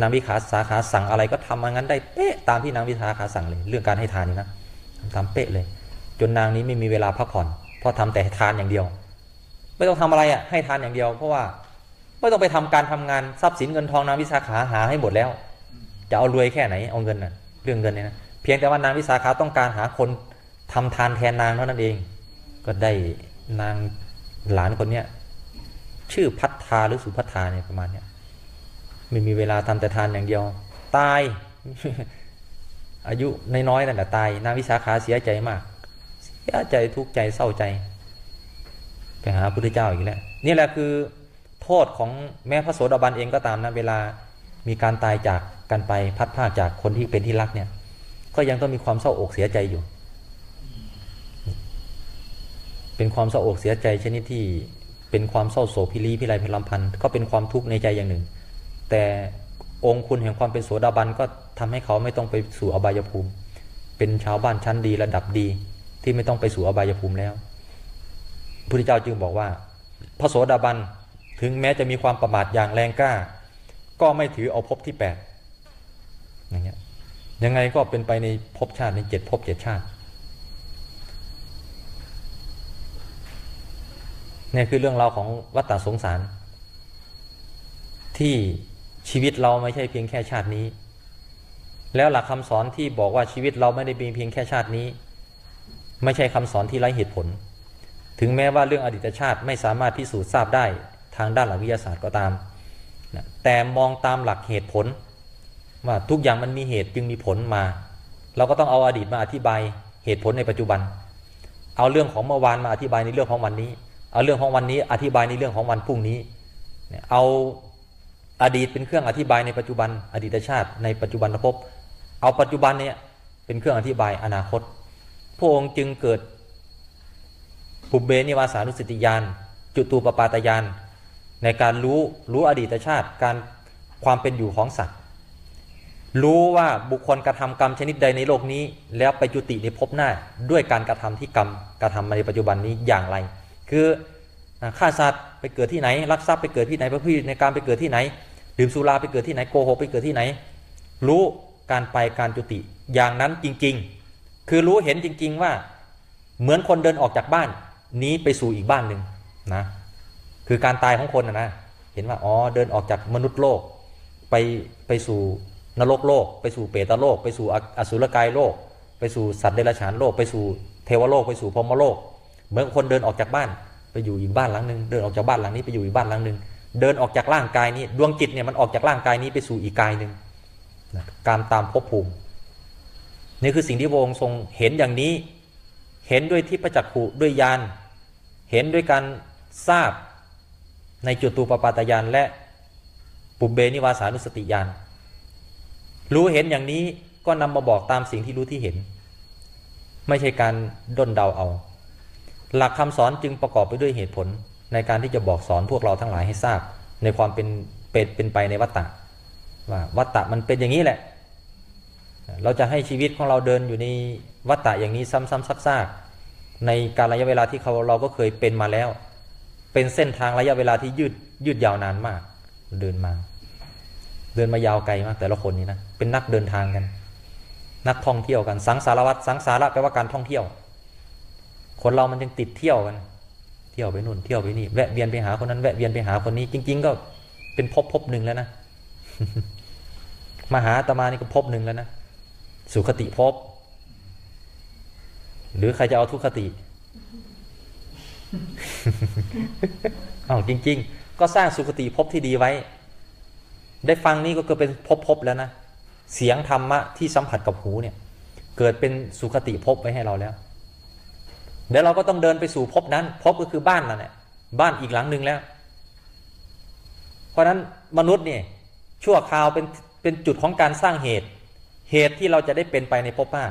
นางวิขาสาขาสั่งอะไรก็ทำมางั้นได้เป๊ะตามที่นางวิสาขาสั่งเลย เรื่องการให้ทานนี่นะทำตามเป๊ะเลย จนนางนี้ไม่มีเวลาพักผ่อนเพราะทำแต่ทานอย่างเดียว ไม่ต้องทำอะไรอะให้ทานอย่างเดียว เพราะว่าไม่ต้องไปทำการทำงานทรัพย์สินเงินทองนางวิสาขาหาให้หมดแล้ว จะเอารวยแค่ไหนเอาเงินน่ะเรื่องเงินเนี่ยนะเพียงแต่ว่านางวิสาขาต้องการหาคนทำทานแทนนางเท่านั้นเอง ก็ได้นางหลานคนเนี้ยชื่อพัฒนาหรือสุพัฒนาเนี่ยประมาณเนี้ยไม่มีเวลาทำแต่ทานอย่างเดียว ตาย อายุน้อยๆนั่นแหละตายนางวิสาขาเสียใจมาก เสียใจทุกข์ใจเศร้าใจ ไปหาพระพุทธเจ้าอีกแล้วนี่แหละคือโทษของแม้พระโสดาบันเองก็ตามนะเวลามีการตายจากกันไปพัดพราจากคนที่เป็นที่รักเนี่ย ก็ยังต้องมีความเศร้าอกเสียใจอยู่ เป็นความเศร้าอกเสียใจชนิดที่เป็นความเศร้าโศกพิรีพิไรพิรำพันธ์ก็เป็นความทุกข์ในใจอย่างหนึ่ง แต่องค์คุณแห่งความเป็นโสดาบันก็ทำให้เขาไม่ต้องไปสู่อบายภูมิ เป็นชาวบ้านชั้นดีระดับดีที่ไม่ต้องไปสู่อบายภูมิแล้ว พุทธเจ้าจึงบอกว่า พระโสดาบันถึงแม้จะมีความประมาทอย่างแรงกล้า ก็ไม่ถือเอาภพที่แปดอย่างเงี้ยยังไงก็เป็นไปในภพชาติในเจ็ดภพเจ็ดชาติเนี่ยคือเรื่องราวของวัฏฏะสงสาร ที่ชีวิตเราไม่ใช่เพียงแค่ชาตินี้ แล้วหลักคำสอนที่บอกว่าชีวิตเราไม่ได้มีเพียงแค่ชาตินี้ ไม่ใช่คำสอนที่ไร้เหตุผล ถึงแม้ว่าเรื่องอดีตชาติไม่สามารถพิสูจน์ทราบได้ทางด้านหลักวิทยาศาสตร์ก็ตามนะแต่มองตามหลักเหตุผล ว่าทุกอย่างมันมีเหตุจึงมีผลมา เราก็ต้องเอาอดีตมาอธิบายเหตุผลในปัจจุบัน เอาเรื่องของเมื่อวานมาอธิบายในเรื่องของวันนี้ เอาเรื่องของวันนี้อธิบายในเรื่องของวันพรุ่งนี้ เอาอดีตเป็นเครื่องอธิบายในปัจจุบัน อดีตชาติในปัจจุบันภพเอาปัจจุบันเนี่ยเป็นเครื่องอธิบายอนาคต พระองค์จึงเกิด ปุเบนิวาสานุสติญาณจุตูปปาตญาณในการรู้รู้อดีตชาติการความเป็นอยู่ของสัตว์ รู้ว่าบุคคลกระทำกรรมชนิดใดในโลกนี้ แล้วไปจุติในภพหน้าด้วยการกระทำที่กรรมกระทำมาในปัจจุบันนี้อย่างไร คือฆ่าสัตว์ไปเกิดที่ไหนลักทรัพย์ไปเกิดที่ไหนประพฤติในการไปเกิดที่ไหน ดื่มสุราไปเกิดที่ไหนโกหกไปเกิดที่ไหน รู้การไปการจุติอย่างนั้นจริง ๆ คือรู้เห็นจริง ๆ ว่าเหมือนคนเดินออกจากบ้าน นี้ไปสู่อีกบ้านหนึ่งนะคือการตายของคนนะนะเห็นว่าอ๋อเดินออกจากมนุษย์โลก ไปไปสู่นรกโลก ไปสู่เปตโลก ไปสู่อสุรกายโลก ไปสู่สัตว์เดรัจฉานโลก ไปสู่เทวโลกไปสู่พรมโลก เหมือนคนเดินออกจากบ้าน ไปอยู่อีกบ้านหลังหนึ่งเดินออกจากบ้านหลังนี้ไปอยู่อีกบ้านหลังหนึ่งเดินออกจากร่างกายนี้ ดวงจิตเนี่ยมันออกจากร่างกายนี้ไปสู่อีกกายหนึ่งการตามภพภูมินี่คือสิ่งที่พระองค์ทรงเห็นอย่างนี้ เห็นด้วยที่ประจักษ์ขุด้วยญาณ เห็นด้วยการทราบในจุตูปปาตยานและปุบเบนิวาสานุสติญาณรู้เห็นอย่างนี้ก็นำมาบอกตามสิ่งที่รู้ที่เห็น ไม่ใช่การด้นเดาเอา หลักคำสอนจึงประกอบไปด้วยเหตุผลในการที่จะบอกสอนพวกเราทั้งหลายให้ทราบ ในความเป็นเป็นเป็นไปในวัฏฏะว่าวัฏฏะมันเป็นอย่างนี้แหละ เราจะให้ชีวิตของเราเดินอยู่ในวัฏฏะอย่างนี้ซ้ำๆซักๆ ในการระยะเวลาที่เขาเราก็เคยเป็นมาแล้ว เป็นเส้นทางระยะเวลาที่ยืดยืดยาวนานมาก เดินมา เดินมายาวไกลมาก แต่ละคนนี้นะเป็นนักเดินทางกัน นักท่องเที่ยวกันสังสารวัตรสังสาระแปลว่าการท่องเที่ยว คนเรามันยังติดเที่ยวกัน เที่ยวไปนู่นเที่ยวไปนี่แวะเวียนไปหาคนนั้นแวะเวียนไปหาคนนี้ จริง ๆ ก็เป็นพภพบหนึ่งแล้วนะมาหาตมานี่ก็ภพหนึ่งแล้วนะสุขติภพ หรือใครจะเอาทุกขติอ้าจริง ๆ ก็สร้างสุขติภพที่ดีไว้ ได้ฟังนี่ก็เกิดเป็นภพภพแล้วนะ เสียงธรรมะที่สัมผัสกับหูเนี่ย เกิดเป็นสุขติภพไว้ให้เราแล้ว เดี๋ยวเราก็ต้องเดินไปสู่ภพนั้นภพก็คือบ้านนั่นแหละบ้านอีกหลังหนึ่งแล้ว เพราะฉะนั้นมนุษย์เนี่ยชั่วคราวเป็นเป็นจุดของการสร้างเหตุ เหตุที่เราจะได้เป็นไปในภพหน้า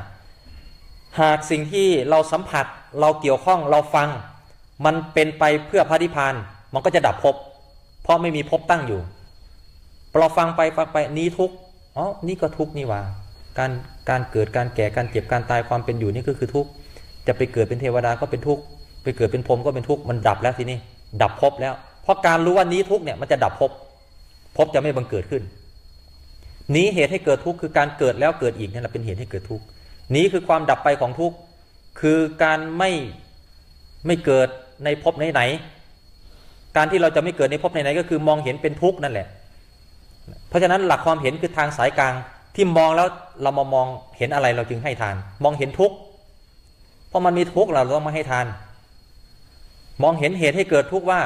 หากสิ่งที่เราสัมผัสเราเกี่ยวข้องเราฟัง มันเป็นไปเพื่อพระนิพพานมันก็จะดับภพเพราะไม่มีภพตั้งอยู่พอเราฟังไปฟังไปนี้ทุกอ๋อนี่ก็ทุกนี่ว่า การการเกิดการแก่การเจ็บการตายความเป็นอยู่นี่ก็คือทุกจะไปเกิดเป็นเทวดาก็เป็นทุกไปเกิดเป็นพรหมก็เป็นทุกมันดับแล้วทีนี้ดับภพแล้ว เพราะการรู้ว่านี้ทุกเนี่ยมันจะดับภพภพจะไม่บังเกิดขึ้นนี้เหตุให้เกิดทุกข์คือการเกิดแล้วเกิดอีกนี่แหละเป็นเหตุให้เกิดทุกข์ นี้คือความดับไปของทุกข์คือการไม่ไม่เกิดในภพไหนๆการที่เราจะไม่เกิดในภพไหนๆก็คือมองเห็นเป็นทุกข์นั่นแหละ เพราะฉะนั้นหลักความเห็นคือทางสายกลางที่มองแล้วเรามามองเห็นอะไรเราจึงให้ทาน มองเห็นทุกข์เพราะมันมีทุกข์เราต้องมาให้ทาน มองเห็นเหตุให้เกิดทุกข์ว่า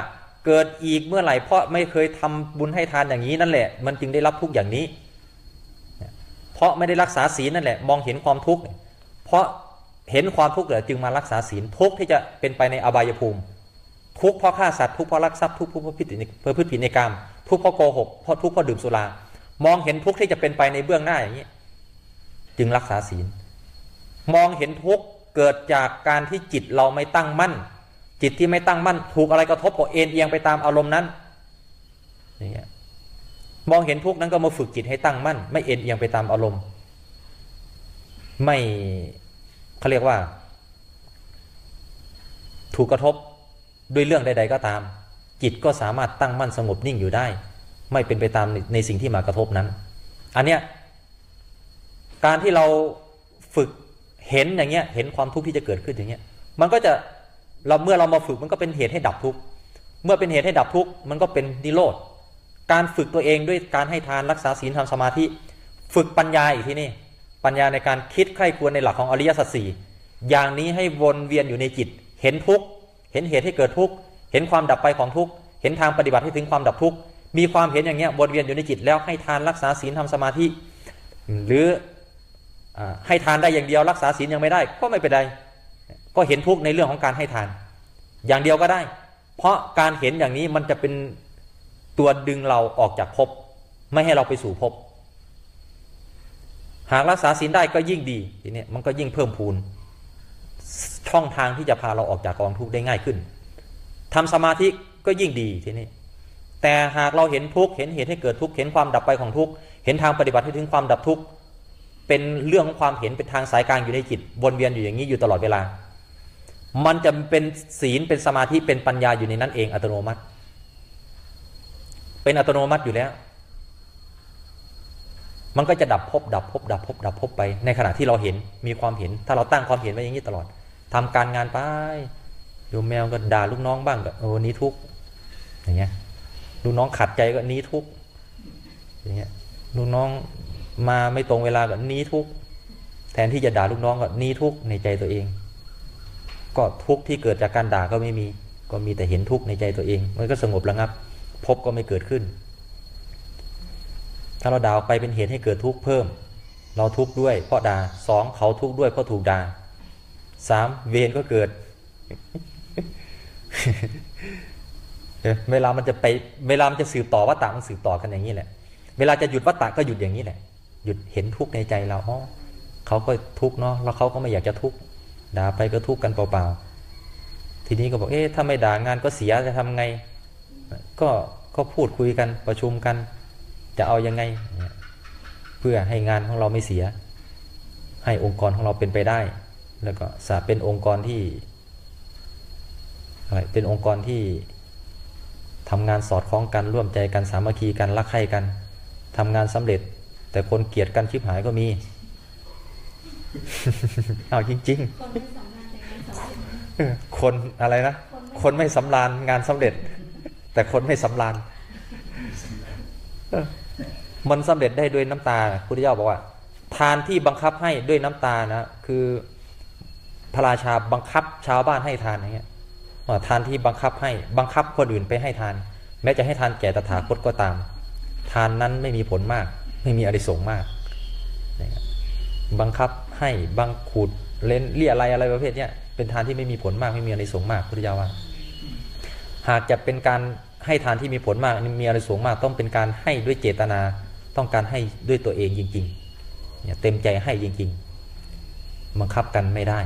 เกิดอีกเมื่อไหร่เพราะไม่เคยทำบุญให้ทานอย่างนี้นั่นแหละ มันจึงได้รับทุกข์อย่างนี้ เพราะไม่ได้รักษาศีลนั่นแหละมองเห็นความทุกข์เพราะเห็นความทุกข์เหรอจึงมารักษาศีลทุกข์ที่จะเป็นไปในอบายภูมิ ทุกข์เพราะฆ่าสัตว์ทุกข์เพราะลักทรัพย์ทุกข์เพราะพิษเพื่อพืชผิดในกรรมทุกข์เพราะโกหกเพราะทุกข์เพราะดื่มสุรามองเห็นทุกข์ที่จะเป็นไปในเบื้องหน้าอย่างนี้ จึงรักษาศีล มองเห็นทุกข์เกิดจากการที่จิตเราไม่ตั้งมั่น จิตที่ไม่ตั้งมั่น ถูกอะไรกระทบก็เอ็นเอียงไปตามอารมณ์นั้นนี่ มองเห็นทุกนั้นก็มาฝึกจิตให้ตั้งมั่น ไม่เอ็นเอียงไปตามอารมณ์ ไม่เขาเรียกว่า ถูกกระทบด้วยเรื่องใด ๆ ก็ตาม จิตก็สามารถตั้งมั่นสงบนิ่งอยู่ได้ ไม่เป็นไปตามในในสิ่งที่มากระทบนั้น อันเนี้ยการที่เราฝึกเห็นอย่างเงี้ยเห็นความทุกข์ที่จะเกิดขึ้นอย่างเงี้ยมันก็จะเราเมื่อเรามาฝึกมันก็เป็นเหตุให้ดับทุกข์เมื่อเป็นเหตุให้ดับทุกข์มันก็เป็นนิโรธ การฝึกตัวเองด้วยการให้ทานรักษาศีลทำสมาธิ ฝึกปัญญาอีกที่นี่ปัญญาในการคิดใคร่ควรในหลักของอริยสัจสี่อย่างนี้ให้วนเวียนอยู่ในจิต เห็นทุกข์เห็นเหตุให้เกิดทุกข์เห็นความดับไปของทุกข์เห็นทางปฏิบัติให้ถึงความดับทุกข์มีความเห็นอย่างเงี้ยวนเวียนอยู่ในจิตแล้วให้ทานรักษาศีลทำสมาธิ หรือให้ทานได้อย่างเดียวรักษาศีลยังไม่ได้ก็ไม่เป็นไรก็เห็นทุกข์ในเรื่องของการให้ทาน อย่างเดียวก็ได้ เพราะการเห็นอย่างนี้มันจะเป็น ตัวดึงเราออกจากภพไม่ให้เราไปสู่ภพหากรักษาศีลได้ก็ยิ่งดีทีนี้มันก็ยิ่งเพิ่มพูนช่องทางที่จะพาเราออกจากกองทุกข์ได้ง่ายขึ้นทำสมาธิก็ยิ่งดีทีนี้แต่หากเราเห็นทุกข์เห็นเหตุให้เกิดทุกข์เห็นความดับไปของทุกข์เห็นทางปฏิบัติให้ถึงความดับทุกข์เป็นเรื่องของความเห็นเป็นทางสายกลางอยู่ในจิตวนเวียนอยู่อย่างนี้อยู่ตลอดเวลา มันจะเป็นศีลเป็นสมาธิเป็นปัญญาอยู่ในนั้นเองอัตโนมัติ เป็นอัตโนมัติอยู่แล้ว มันก็จะดับภพดับภพดับภพดับภพไป ในขณะที่เราเห็นมีความเห็น ถ้าเราตั้งความเห็นไว้อย่างนี้ตลอดทำการงานไปโยมแมวก็ด่าลูกน้องบ้างก็โอ้นี้ทุกอย่างเงี้ยลูกน้องขัดใจก็นี้ทุกอย่างเงี้ยลูกน้องมาไม่ตรงเวลาก็นี้ทุกแทนที่จะด่าลูกน้องก็นี้ทุกในใจตัวเอง ก็ทุกที่เกิดจากการด่าก็ไม่มี ก็มีแต่เห็นทุกในใจตัวเองมันก็สงบระงับ ภพก็ไม่เกิดขึ้น ถ้าเราด่าออกไปเป็นเหตุให้เกิดทุกข์เพิ่ม เราทุกข์ด้วยเพราะด่าสองเขาทุกข์ด้วยเพราะถูกด่าสามเวรก็เกิดเอ้ยเวลามันจะไป เวลามันจะสืบต่อวัตตะมันสืบต่อกันอย่างนี้แหละ เวลาจะหยุดวัตตะก็หยุดอย่างนี้แหละ หยุดเห็นทุกข์ในใจเราอ๋อเขาก็ทุกข์เนาะแล้วเขาก็ไม่อยากจะทุกข์ด่าไปก็ทุกข์กันเปล่าๆทีนี้ก็บอกเอ๊ะถ้าไม่ด่างานก็เสียจะทำไง ก็ก็พูดคุยกันประชุมกัน จะเอายังไงเนี่ยเพื่อให้งานของเราไม่เสีย ให้องค์กรของเราเป็นไปได้ แล้วก็สาเป็นองค์กรที่อะไรเป็นองค์กรที่ทำงานสอดคล้องกันร่วมใจกันสามัคคีกันรักใคร่กันทำงานสำเร็จ แต่คนเกลียดกันชิบหายก็มี เอาจริงคนไม่สำคัญแต่งานสำเร็จๆเออคนอะไรนะ คนไม่สำราญงานสำเร็จ แต่คนไม่สำราญมันสำเร็จได้ด้วยน้ำตาพุทธเจ้าบอกว่า ทานที่บังคับให้ด้วยน้ำตานะ คือพระราชาบังคับชาวบ้านให้ทานอย่างเงี้ยทานที่บังคับให้บังคับคนอื่นไปให้ทาน แม้จะให้ทานแก่ตถาคตก็ตาม ทานนั้นไม่มีผลมาก ไม่มีอริสงมาก บังคับให้บังขูดเล่นเลี่ยอะไรอะไรประเภทเนี้ยเป็นทานที่ไม่มีผลมากไม่มีอริสงมากพุทธเจ้าว่า หากจะเป็นการให้ทานที่มีผลมากมีอริสงส์มาก ต้องเป็นการให้ด้วยเจตนา ต้องการให้ด้วยตัวเองจริงๆเนี่ยเต็มใจให้จริงๆบังคับกันไม่ได้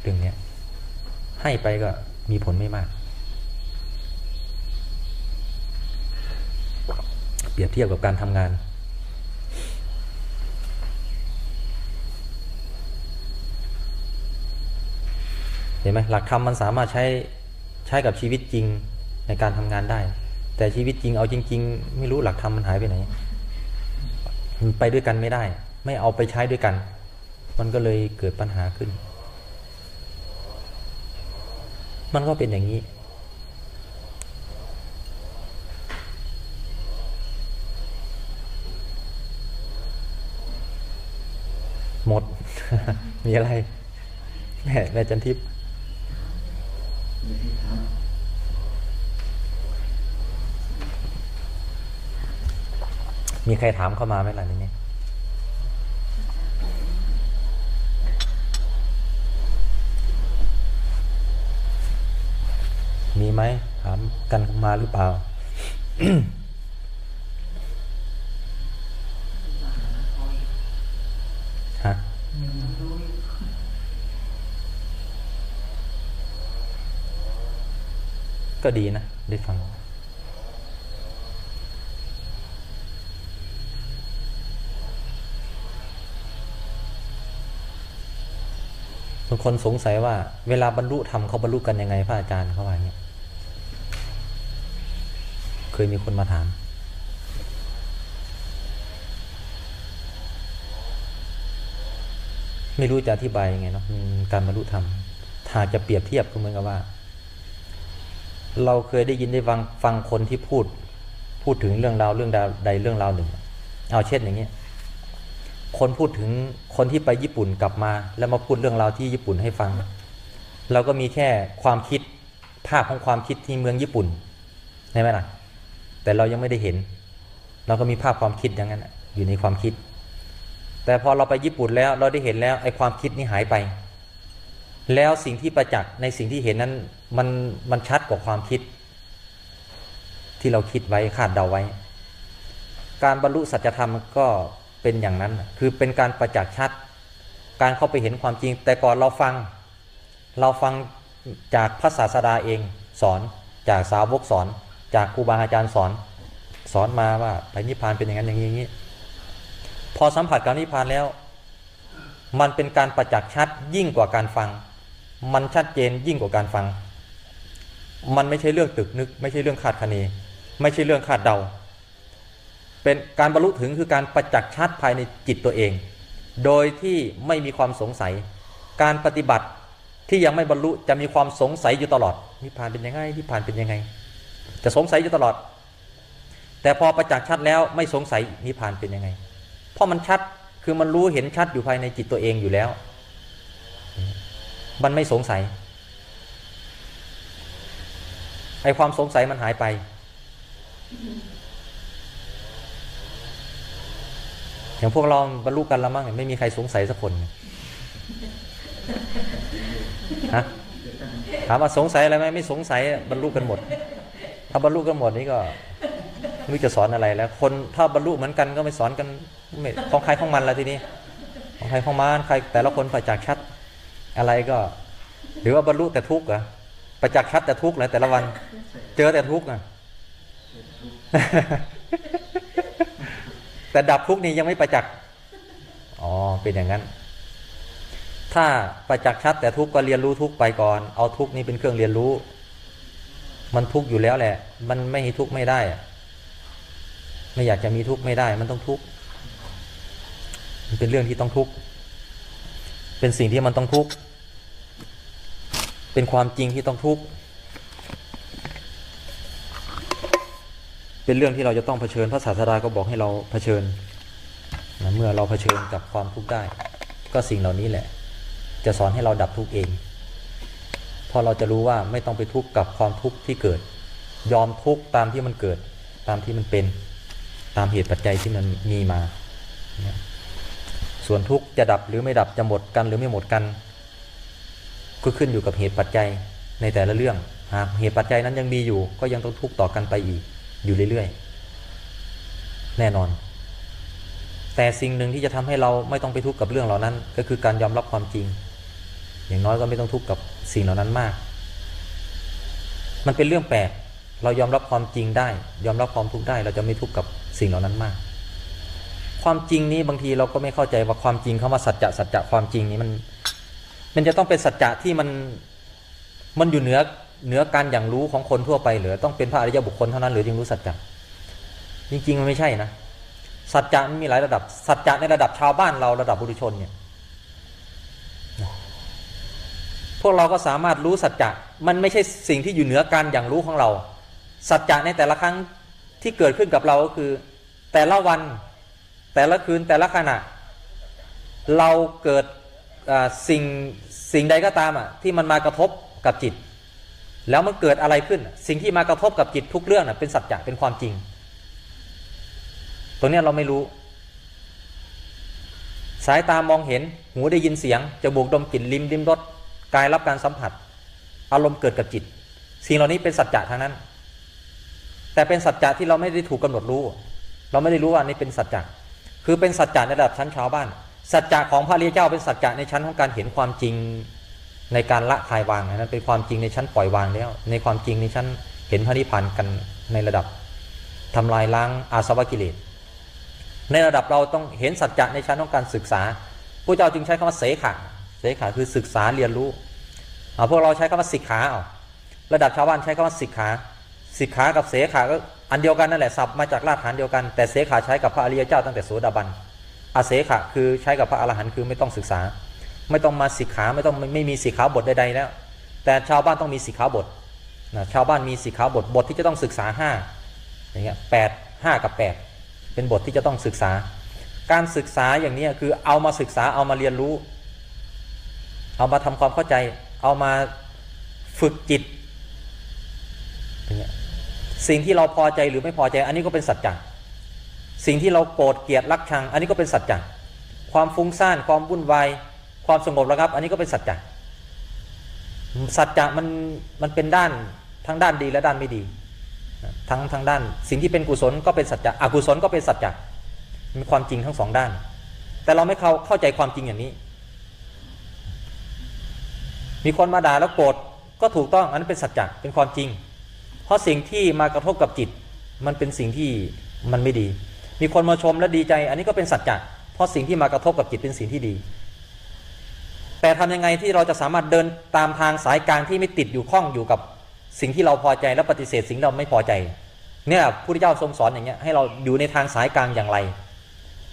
เรื่องนี้ให้ไปก็มีผลไม่มาก เปรียบเทียบกับการทำงานเห็นไหมหลักธรรมมันสามารถใช้ใช้กับชีวิตจริง ในการทำงานได้ แต่ชีวิตจริงเอาจริง ๆ ไม่รู้หลักธรรมมันหายไปไหนมันไปด้วยกันไม่ได้ ไม่เอาไปใช้ด้วยกัน มันก็เลยเกิดปัญหาขึ้น มันก็เป็นอย่างนี้ หมด มีอะไร แม่แม่จันทิพย์ มีที่ถาม มีใครถามเข้ามาไหมล่ะนี่มีไหมถามกันเข้ามาหรือเปล่าฮะก็ดีนะ ได้ฟัง บางคนสงสัยว่า เวลาบรรลุธรรมเขาบรรลุกันยังไงพระอาจารย์เขาว่าอย่างเงี้ยเคยมีคนมาถาม ไม่รู้จะอธิบายยังไงเนาะการบรรลุธรรมถ้าจะเปรียบเทียบก็เหมือนกับว่า เราเคยได้ยินได้ฟังฟังคนที่พูด พูดถึงเรื่องราวเรื่องราวใดเรื่องราวหนึ่ง เอาเช่นอย่างเงี้ย คนพูดถึงคนที่ไปญี่ปุ่นกลับมา แล้วมาพูดเรื่องราวที่ญี่ปุ่นให้ฟัง เราก็มีแค่ความคิดภาพของความคิดที่เมืองญี่ปุ่นใช่ไหมล่ะ แต่เรายังไม่ได้เห็น เราก็มีภาพความคิดอย่างนั้นอยู่ในความคิด แต่พอเราไปญี่ปุ่นแล้วเราได้เห็นแล้วไอ้ความคิดนี้หายไป แล้วสิ่งที่ประจักษ์ในสิ่งที่เห็นนั้นมันมันชัดกว่าความคิด ที่เราคิดไว้คาดเดาไว้ การบรรลุสัจธรรมก็ เป็นอย่างนั้น คือเป็นการประจักษ์ชัด การเข้าไปเห็นความจริง แต่ก่อนเราฟัง เราฟังจากพระศาสดาเองสอน จากสาวกสอน จากครูบาอาจารย์สอน สอนมาว่าไปนิพพานเป็นอย่างนั้นอย่างนี้อย่างนี้ พอสัมผัสกับนิพพานแล้ว มันเป็นการประจักษ์ชัดยิ่งกว่าการฟัง มันชัดเจนยิ่งกว่าการฟัง มันไม่ใช่เรื่องตึกนึก ไม่ใช่เรื่องคาดคะเน ไม่ใช่เรื่องคาดเดา เป็นการบรรลุถึงคือการประจักษ์ชัดภายในจิตตัวเอง โดยที่ไม่มีความสงสัย การปฏิบัติที่ยังไม่บรรลุจะมีความสงสัยอยู่ตลอดนิพพานเป็นยังไงนิพพานเป็นยังไง จะสงสัยอยู่ตลอด แต่พอประจักษ์ชัดแล้วไม่สงสัยนิพพานเป็นยังไง เพราะมันชัดคือมันรู้เห็นชัดอยู่ภายในจิตตัวเองอยู่แล้ว มันไม่สงสัยไอความสงสัยมันหายไป อย่างพวกเราบรรลุกันแล้วมั้งไม่มีใครสงสัยสักคนฮะถามว่าสงสัยอะไรไหมไม่สงสัยบรรลุกันหมด ถ้าบรรลุกันหมดนี่ก็ไม่รู้จะสอนอะไรแล้ว คนถ้าบรรลุเหมือนกันก็ไม่สอนกันไม่ของใครของมันแล้วทีนี้ของใครของมันใครแต่ละคนประจักษ์ชัดอะไรก็ หรือว่าบรรลุแต่ทุกข์เหรอประจักษ์ชัดแต่ทุกข์เหรอแต่ละวัน เจอแต่ทุกข์อะ แต่ดับทุกข์นี่ยังไม่ประจักษ์อ๋อเป็นอย่างนั้น ถ้าประจักษ์ชัดแต่ทุกข์ก็เรียนรู้ทุกข์ไปก่อน เอาทุกข์นี้เป็นเครื่องเรียนรู้ มันทุกข์อยู่แล้วแหละ มันไม่ให้ทุกข์ไม่ได้ไม่อยากจะมีทุกข์ไม่ได้ มันต้องทุกข์มันเป็นเรื่องที่ต้องทุกข์เป็นสิ่งที่มันต้องทุกข์เป็นความจริงที่ต้องทุกข์ เป็นเรื่องที่เราจะต้องเผชิญพระศาสดาก็บอกให้เราเผชิญนะเมื่อเราเผชิญกับความทุกข์ได้ ก็สิ่งเหล่านี้แหละ จะสอนให้เราดับทุกข์เองพอเราจะรู้ว่าไม่ต้องไปทุกข์กับความทุกข์ที่เกิด ยอมทุกข์ตามที่มันเกิด ตามที่มันเป็นตามเหตุปัจจัยที่มันมีมา ส่วนทุกข์จะดับหรือไม่ดับจะหมดกันหรือไม่หมดกัน ก็ขึ้นอยู่กับเหตุปัจจัยในแต่ละเรื่องหากเหตุปัจจัยนั้นยังมีอยู่ ก็ยังต้องทุกข์ต่อกันไปอีก อยู่เรื่อยๆ แน่นอน แต่สิ่งหนึ่งที่จะทำให้เราไม่ต้องไปทุกข์กับเรื่องเหล่านั้น ก็คือการยอมรับความจริง อย่างน้อยก็ไม่ต้องทุกข์กับสิ่งเหล่านั้นมาก มันเป็นเรื่องแปลก เรายอมรับความจริงได้ ยอมรับความทุกข์ได้ เราจะไม่ทุกข์กับสิ่งเหล่านั้นมาก ความจริงนี้บางทีเราก็ไม่เข้าใจว่าความจริงคำว่าสัจจะสัจจะความจริงนี้มัน มันจะต้องเป็นสัจจะที่มันมันอยู่เหนือ เหนือการอย่างรู้ของคนทั่วไปหรือต้องเป็นพระอริยบุคคลเท่านั้นหรือจึงรู้สัจจะจริงๆมันไม่ใช่นะสัจจะมันมีหลายระดับ สัจจะในระดับชาวบ้านเราระดับบุรุชนเนี่ยพวกเราก็สามารถรู้สัจจะมันไม่ใช่สิ่งที่อยู่เหนือการอย่างรู้ของเรา สัจจะในแต่ละครั้งที่เกิดขึ้นกับเราก็คือ แต่ละวันแต่ละคืนแต่ละขณะ เราเกิดสิ่งสิ่งใดก็ตามอะที่มันมากระทบกับจิต แล้วมันเกิดอะไรขึ้น สิ่งที่มากระทบกับจิตทุกเรื่องน่ะเป็นสัจจะเป็นความจริง ตรงนี้เราไม่รู้ สายตามองเห็นหูได้ยินเสียงจมูกดมกลิ่นลิ้มลิ้มรสกายรับการสัมผัส อารมณ์เกิดกับจิต สิ่งเหล่านี้เป็นสัจจะทางนั้น แต่เป็นสัจจะที่เราไม่ได้ถูกกาหนดรู้ เราไม่ได้รู้ว่านี่เป็นสัจจะคือเป็นสัจจะในระดับชั้นชาวบ้าน สัจจะของพระรีเจ้าเป็นสัจจะในชั้นของการเห็นความจริง ในการละคายวางนั้นเป็นความจริงในชั้นปล่อยวางแล้ว ในความจริงในชั้นเห็นพระนิพพานกันในระดับทำลายล้างอาสวะกิเลสในระดับเราต้องเห็นสัจจะในชั้นของการศึกษาพระเจ้าจึงใช้คำว่าเสขะเสขะคือศึกษาเรียนรู้เอาพวกเราใช้คำว่าสิกขาเอาระดับชาวบ้านใช้คำว่าสิกขาสิกขากับเสขาก็อันเดียวกันนั่นแหละศัพท์มาจากรากฐานเดียวกัน แต่เสขาใช้กับพระอริยเจ้าตั้งแต่โสดาบันอาเสขะคือใช้กับพระอรหันต์คือไม่ต้องศึกษา ไม่ต้องมาสิกขาไม่ต้องไม่มีสิกขาบทใดๆแล้ว แต่ชาวบ้านต้องมีสิกขาบทนะชาวบ้านมีสิกขาบทบทที่จะต้องศึกษาห้าอย่างเงี้ยแปดห้ากับแปดเป็นบทที่จะต้องศึกษา การศึกษาอย่างนี้คือเอามาศึกษาเอามาเรียนรู้ เอามาทำความเข้าใจ เอามาฝึกจิตอย่างเงี้ยสิ่งที่เราพอใจหรือไม่พอใจ อันนี้ก็เป็นสัจจะสิ่งที่เราโกรธเกลียดรักชัง อันนี้ก็เป็นสัจจะความฟุ้งซ่านความวุ่นวาย ความสงบระงับ อันนี้ก็เป็นสัจจะสัจจะมันมันเป็นด้านทั้งด้านดีและด้านไม่ดี ทั้งทั้งด้าน สิ่งที่เป็นกุศลก็เป็นสัจจะอกุศลก็เป็นสัจจะมีความจริงทั้งสองด้าน แต่เราไม่เข้าเข้าใจความจริงอย่างนี้ มีคนมาด่าแล้วโกรธก็ถูกต้องอันนั้นเป็นสัจจะเป็นความจริง เพราะสิ่งที่มากระทบกับจิต มันเป็นสิ่งที่มันไม่ดี มีคนมาชมและดีใจ อันนี้ก็เป็นสัจจะเพราะสิ่งที่มากระทบกับจิตเป็นสิ่งที่ดี แต่ทำยังไงที่เราจะสามารถเดินตามทางสายกลางที่ไม่ติดอยู่ข้องอยู่กับสิ่งที่เราพอใจและปฏิเสธสิ่งเราไม่พอใจ เนี่ยพระพุทธเจ้าทรงสอนอย่างเงี้ยให้เราอยู่ในทางสายกลางอย่างไร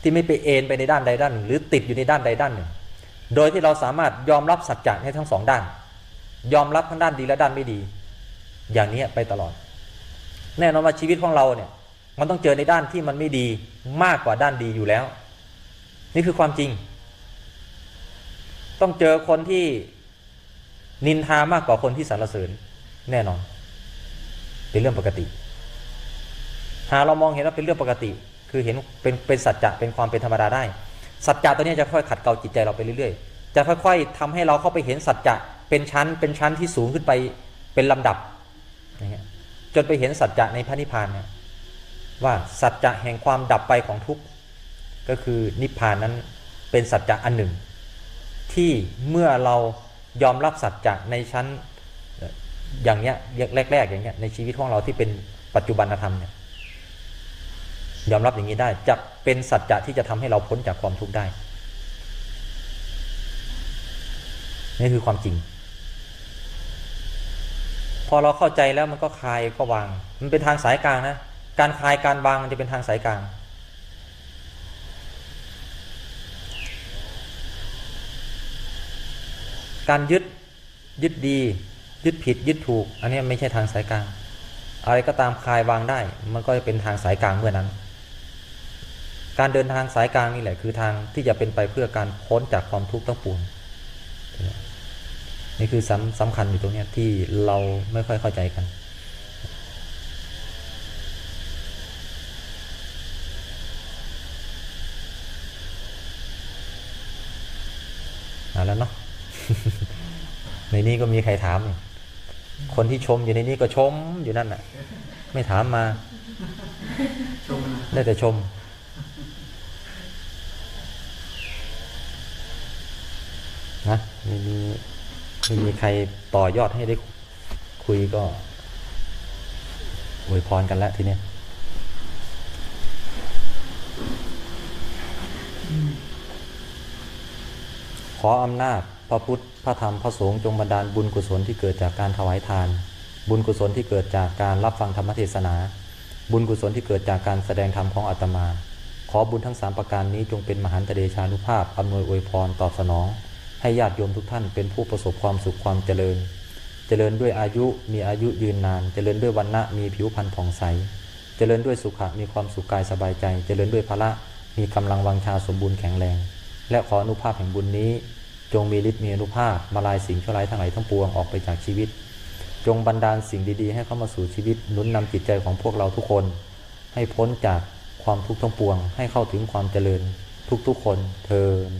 ที่ไม่ไปเอ็นไปในด้านใดด้านหนึ่งหรือติดอยู่ในด้านใดด้านหนึ่ง โดยที่เราสามารถยอมรับสัจจะให้ทั้งสองด้าน ยอมรับทั้งด้านดีและด้านไม่ดี อย่างนี้ไปตลอด แน่นอนว่าชีวิตของเราเนี่ยมันต้องเจอในด้านที่มันไม่ดีมากกว่าด้านดีอยู่แล้ว นี่คือความจริง ต้องเจอคนที่นินทามากกว่าคนที่สรรเสริญแน่นอน เป็นเรื่องปกติ หากเรามองเห็นว่าเป็นเรื่องปกติ คือเห็นเป็นเป็นสัจจะเป็นความเป็นธรรมดาได้ สัจจะตัวนี้จะค่อยขัดเกลาจิตใจเราไปเรื่อยๆ จะค่อยๆทำให้เราเข้าไปเห็นสัจจะเป็นชั้น เป็นชั้นที่สูงขึ้นไปเป็นลำดับอย่างเงี้ยจนไปเห็นสัจจะในพระนิพพานเนี่ยว่าสัจจะแห่งความดับไปของทุกข์ก็คือนิพพานนั้นเป็นสัจจะอันหนึ่ง ที่เมื่อเรายอมรับสัจจะในชั้นอย่างเนี้ยแรกๆอย่างเงี้ยในชีวิตของเราที่เป็นปัจจุบันธรรมเนี่ยยอมรับอย่างนี้ได้จะเป็นสัจจะที่จะทำให้เราพ้นจากความทุกข์ได้นี่คือความจริง พอเราเข้าใจแล้วมันก็คลายก็วาง มันเป็นทางสายกลางนะ การคลายการวางมันจะเป็นทางสายกลาง การยึดยึดดี ยึดผิดยึดถูก อันนี้ไม่ใช่ทางสายกลาง อะไรก็ตามคลายวางได้ มันก็จะเป็นทางสายกลางเมื่อนั้น การเดินทางสายกลางนี่แหละคือทางที่จะเป็นไปเพื่อการพ้นจากความทุกข์ทั้งปวงนี่คือสำสำคัญอยู่ตรงนี้ที่เราไม่ค่อยเข้าใจกัน เอาแล้วเนาะ ในนี้ก็มีใครถามอยู่คนที่ชมอยู่ในนี้ก็ชมอยู่นั่นน่ะ ไม่ถามมาชมนะได้แต่ชม นะไม่มีไม่มีใครต่อยอดให้ได้คุยก็อวยพรกันแล้วทีเนี้ยขออำนาจ พระพุทธ พระธรรม พระสงฆ์จงบันดาลบุญกุศลที่เกิดจากการถวายทาน บุญกุศลที่เกิดจากการรับฟังธรรมเทศนา บุญกุศลที่เกิดจากการแสดงธรรมของอาตมา ขอบุญทั้งสามประการนี้จงเป็นมหันตเดชานุภาพอำนวยอวยพรตอบสนอง ให้ญาติโยมทุกท่านเป็นผู้ประสบความสุขความเจริญ เจริญด้วยอายุมีอายุยืนนาน เจริญด้วยวันณะมีผิวพรรณผ่องใส เจริญด้วยสุขะมีความสุขกายสบายใจ เจริญด้วยพละมีกำลังวังชาสมบูรณ์แข็งแรง และขออนุภาพแห่งบุญนี้ จงมีฤทธิ์มีอนุภาพมาลายสิ่งชั่วร้ายทั้งหลายทั้งปวงออกไปจากชีวิต จงบันดาลสิ่งดีๆ ให้เข้ามาสู่ชีวิตนุนนำจิตใจของพวกเราทุกคน ให้พ้นจากความทุกข์ทั้งปวง ให้เข้าถึงความเจริญทุกๆคนเทอญ